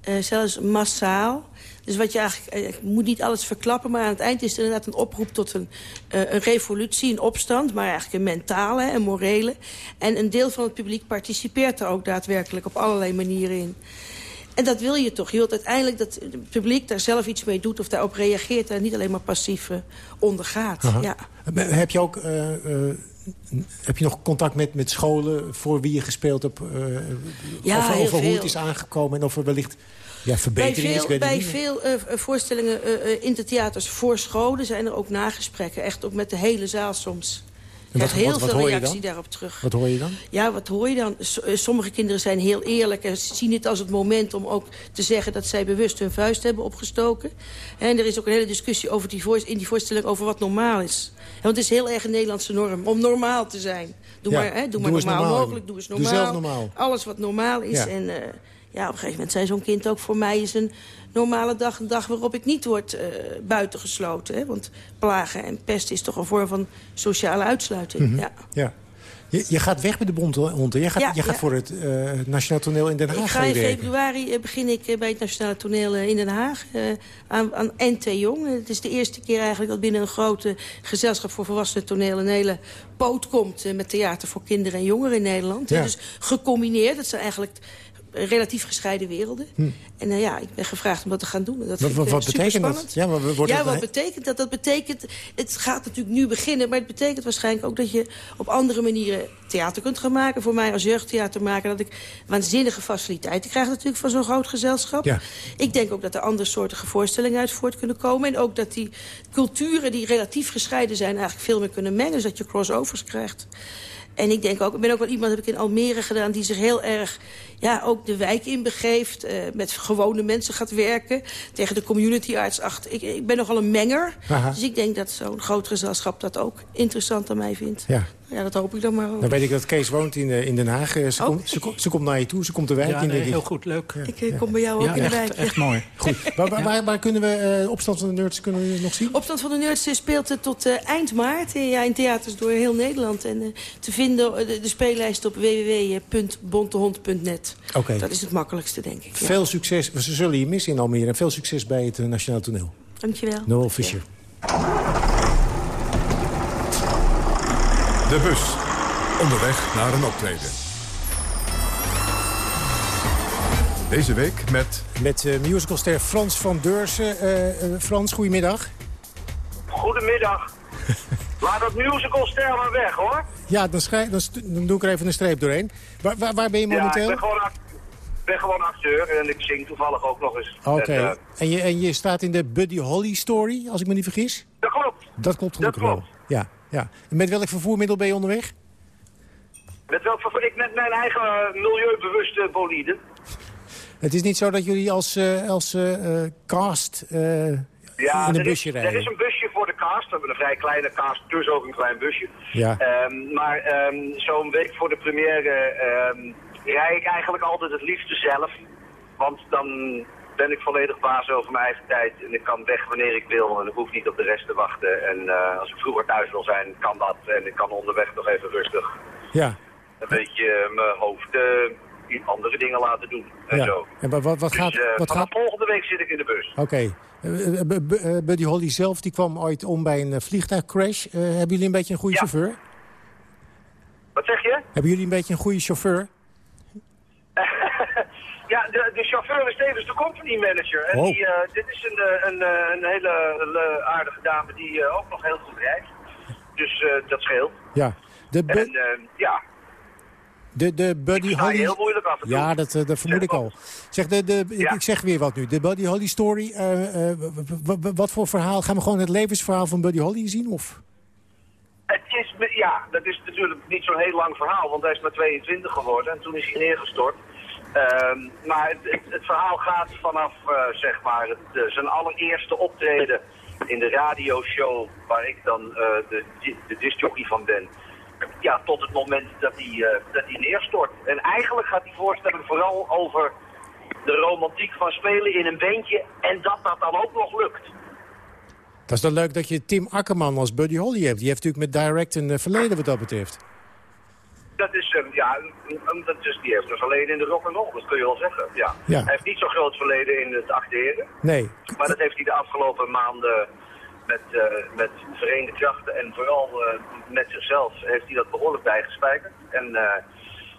eh, zelfs massaal. Dus wat je eigenlijk, eh, ik moet niet alles verklappen... maar aan het eind is het inderdaad een oproep tot een, eh, een revolutie, een opstand... maar eigenlijk een mentale en morele. En een deel van het publiek participeert er ook daadwerkelijk op allerlei manieren in. En dat wil je toch. Je wilt uiteindelijk dat het publiek daar zelf iets mee doet... of daarop reageert en niet alleen maar passief eh, ondergaat. Aha. Ja. Heb je ook... eh, eh, heb je nog contact met, met scholen voor wie je gespeeld hebt? eh, Ja, over over hoe het is aangekomen en of er wellicht ja, Bij verbetering is? veel, bij veel eh, voorstellingen eh, eh, in de theaters voor scholen zijn er ook nagesprekken. Echt ook met de hele zaal soms. En Er wat- gaat heel wat- wat veel hoor reactie daarop terug. Wat hoor je dan? Ja, wat hoor je dan? S- Sommige kinderen zijn heel eerlijk en zien het als het moment om ook te zeggen dat zij bewust hun vuist hebben opgestoken. En er is ook een hele discussie over die in die voorstelling over wat normaal is. Want het is heel erg een Nederlandse norm om normaal te zijn. Doe Ja, maar, hè, doe maar normaal, normaal. mogelijk, doe eens Doe normaal. zelf normaal. Alles wat normaal is. Ja. En ja, op een gegeven moment zei zo'n kind ook voor mij is een normale dag een dag waarop ik niet word eh buitengesloten. Hè? Want plagen en pest is toch een vorm van sociale uitsluiting. Mhm. ja. Ja. Je, je gaat weg met de bonte Je gaat, Ja, je gaat ja. voor het eh, Nationaal Toneel in Den Haag Ik ga in februari eh, begin ik eh, bij het Nationale Toneel eh, in Den Haag eh, aan, aan NT Jong. Eh, Het is de eerste keer eigenlijk dat binnen een grote gezelschap voor volwassenen toneel een hele poot komt eh, met theater voor kinderen en jongeren in Nederland. Ja. Eh, Dus gecombineerd, dat zijn eigenlijk eh, relatief gescheiden werelden. Hm. En eh, ja, ik ben gevraagd om dat te gaan doen. En Dat Wat, vind ik, wat, eh, wat betekent dat? Ja, maar wordt ja, het- wat betekent dat? Dat betekent, het gaat natuurlijk nu beginnen... maar het betekent waarschijnlijk ook dat je op andere manieren theater kunt gaan maken. Voor mij als jeugdtheatermaker dat ik waanzinnige faciliteiten krijg natuurlijk van zo'n groot gezelschap. Ja. Ik denk ook dat er andersoortige voorstellingen uit voort kunnen komen. En ook dat die culturen die relatief gescheiden zijn eigenlijk veel meer kunnen mengen. Dus dat je crossovers krijgt. En ik denk ook, ik ben ook wel iemand, heb ik in Almere gedaan... die zich heel erg ja, ook de wijk inbegeeft. eh met gewone mensen gaat werken. Tegen de community arts achter. Ik, ik ben nogal een menger. Aha. Dus ik denk dat zo'n groot gezelschap dat ook interessant aan mij vindt. Ja. Ja, dat hoop ik dan maar ook. Dan weet ik dat Kees woont in, eh, in Den Haag. Eh, Ze, Oh. komt, ze, komt- ze komt naar je toe, ze komt de wijk Ja, in, nee, heel goed, leuk. Ik eh, kom bij jou ook Ja, in de echt, wijk. echt mooi. Goed. Waar, waar, waar, waar kunnen we eh, Opstand van de Nerds kunnen we nog zien? Opstand van de Nerds speelt tot eh, eind maart ja, in theaters door heel Nederland. En te vinden de, de speellijst op www.bontehond.net. Oké. Dat is het makkelijkste, denk ik. Ja. Veel succes. Ze zullen je missen in Almere. En veel succes bij het Nationaal Toneel. Dankjewel. Noel Fischer. De bus. Onderweg naar een optreden. Deze week met... Met eh, musicalster Frans van Deursen. Eh, eh, Frans, goedemiddag. Goedemiddag. Laat dat musicalster maar weg, hoor. Ja, dan, schrij- dan, doe ik er even een streep doorheen. Waar, waar, waar ben je Ja, ik momenteel? ben gewoon act- Ik ben gewoon acteur en ik zing toevallig ook nog eens. Oké. En, En, je, en je staat in de Buddy Holly story, als ik me niet vergis? dat klopt. Dat klopt gelukkig wel. Ja, ja. En met welk vervoermiddel ben je onderweg? Met welk vervoer? Ik met mijn eigen eh, milieubewuste bolide. Het is niet zo dat jullie als, eh, als eh, cast Ja, in een busje is, rijden. er is een busje voor de cast. We hebben een vrij kleine cast, dus ook een klein busje. Ja. Ehm, maar ehm, zo'n week voor de première ehm rij ik eigenlijk altijd het liefste zelf. Want dan ben ik volledig baas over mijn eigen tijd. En ik kan weg wanneer ik wil. En ik hoef niet op de rest te wachten. En eh, als ik vroeger thuis wil zijn, kan dat. En ik kan onderweg nog even rustig Ja. een beetje mijn hoofd in andere dingen laten doen. En ja. zo. En wa- wat, wat Dus, gaat... eh, wat gaat... volgende week zit ik in de bus. Oké. Bu- Bu- Buddy Holly zelf die kwam ooit om bij een vliegtuigcrash. Hebben jullie een beetje een goede chauffeur? Wat zeg je? Hebben jullie een beetje een goede chauffeur? Ja, de, de chauffeur is tevens de company manager. En Oh. die, eh, dit is een, eh, een, eh, een hele aardige dame die ook nog heel goed rijdt. Dus dat scheelt. Ja. De, En ja, de, de Buddy Holly... heel moeilijk af en toe. Ja, dat, dat vermoed ik al. Zeg, de, de, ik- ik zeg weer wat nu. De Buddy Holly story. wat voor verhaal? Gaan we gewoon het levensverhaal van Buddy Holly zien? Of? Het is, ja, dat is natuurlijk niet zo'n heel lang verhaal, want hij is maar 22 geworden en toen is hij neergestort. Ehm, maar het, het, verhaal gaat vanaf, eh, zeg maar, het, eh, zijn allereerste optreden in de radioshow, waar ik dan eh, de, de discjockey van ben. Ja, tot het moment dat hij, dat hij neerstort. En eigenlijk gaat die voorstelling vooral over de romantiek van spelen in een bandje en dat dat dan ook nog lukt. Dat is dan leuk dat je Tim Akkerman als Buddy Holly hebt. Die heeft natuurlijk met Direct een verleden wat dat betreft. Dat is, eh, ja, een- dat is, die heeft een verleden in de rock and roll, dat kun je wel zeggen. Ja. Ja. Hij heeft niet zo'n groot verleden in het acteren, Nee. maar dat heeft hij de afgelopen maanden met, eh, met verenigde krachten en vooral eh, met zichzelf heeft hij dat behoorlijk bijgespijkerd. En eh,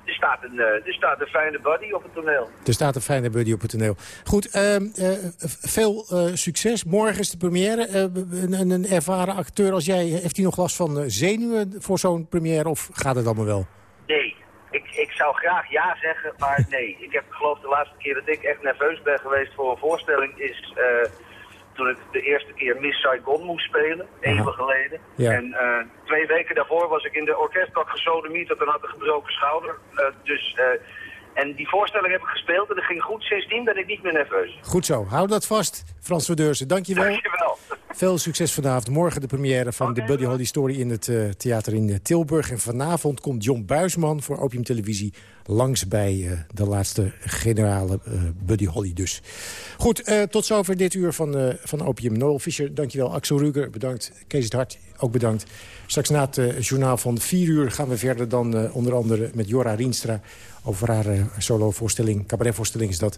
er, staat een, er staat een fijne buddy op het toneel. Er staat een fijne buddy op het toneel. Goed, ehm, eh, veel succes. Morgen is de première. Een, een- ervaren acteur als jij, heeft hij nog last van zenuwen voor zo'n première? Of gaat het allemaal wel? Ik, zou graag ja zeggen, maar nee. Ik heb geloof de laatste keer dat ik echt nerveus ben geweest voor een voorstelling is eh, toen ik de eerste keer Miss Saigon moest spelen, eeuwen geleden. Ja. En eh, twee weken daarvoor was ik in de orkestbak gesodemieterd en had een gebroken schouder. Eh, dus, eh, en die voorstelling heb ik gespeeld en dat ging goed. Sindsdien ben ik niet meer nerveus. Goed zo, hou dat vast. Frans Verdeurzen, dankjewel. Dankjewel. Veel succes vanavond. Morgen de première van de Buddy Holly Story in het eh, theater in eh, Tilburg. En vanavond komt John Buisman voor Opium Televisie langs bij eh, de laatste generale Buddy Holly dus. Goed, tot zover dit uur van, van Opium. Noel Fischer, dankjewel. Axel Ruger, bedankt. Kees het Hart, ook bedankt. Straks na het journaal van 4 uur gaan we verder dan onder andere met Jora Rienstra... over haar eh, solovoorstelling, cabaretvoorstelling is dat.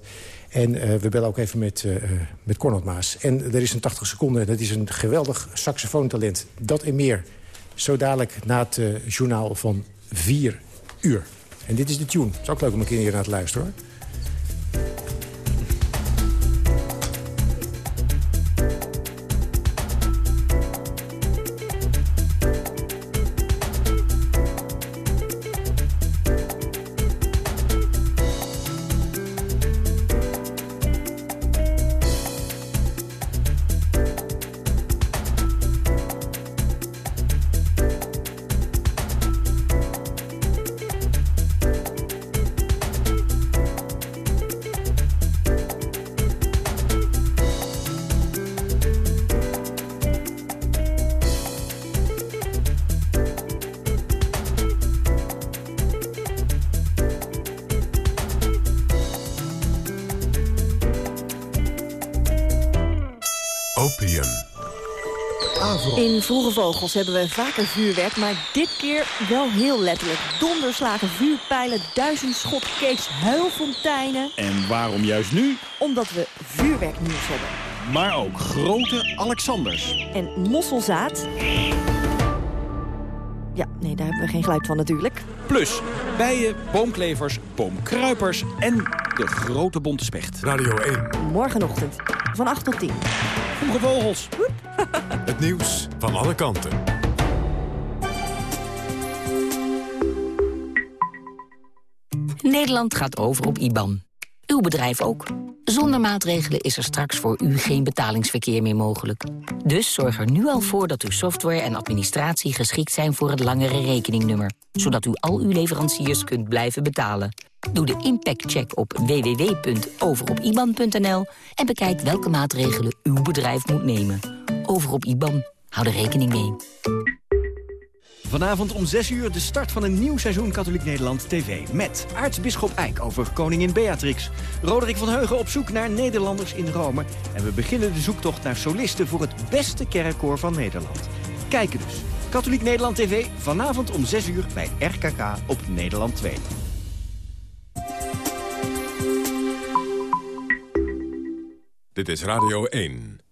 En eh, we bellen ook even met, eh, met Cornel Maas. En er is een 80 seconden, dat is een geweldig saxofoontalent. Dat en meer, zo dadelijk na het journaal van 4 uur. En dit is de tune. Het is ook leuk om een keer naar te luisteren, hoor. Vroege Vogels hebben we vaker vuurwerk, maar dit keer wel heel letterlijk. Donderslagen, vuurpijlen, duizend schot cakes, huilfonteinen. En waarom juist nu? Omdat we vuurwerknieuws hebben. Maar ook grote Alexanders. En mosselzaad... Ja, nee, daar hebben we geen geluid van natuurlijk. Plus bijen, boomklevers, boomkruipers en de grote bonte specht. Radio 1. Morgenochtend van 8 tot 10. Vroege Vogels. Het nieuws van alle kanten. Nederland gaat over op IBAN. Uw bedrijf ook. Zonder maatregelen is er straks voor u geen betalingsverkeer meer mogelijk. Dus zorg er nu al voor dat uw software en administratie geschikt zijn voor het langere rekeningnummer. Zodat u al uw leveranciers kunt blijven betalen. Doe de impactcheck op www.overopiban.nl en bekijk welke maatregelen uw bedrijf moet nemen. Over op IBAN. Hou er rekening mee. Vanavond om 6 uur de start van een nieuw seizoen Katholiek Nederland TV. Met aartsbisschop Eijk over koningin Beatrix. Roderick van Heugen op zoek naar Nederlanders in Rome. En we beginnen de zoektocht naar solisten voor het beste kerkkoor van Nederland. Kijken dus. Katholiek Nederland TV vanavond om 6 uur bij RKK op Nederland 2. Dit is Radio 1.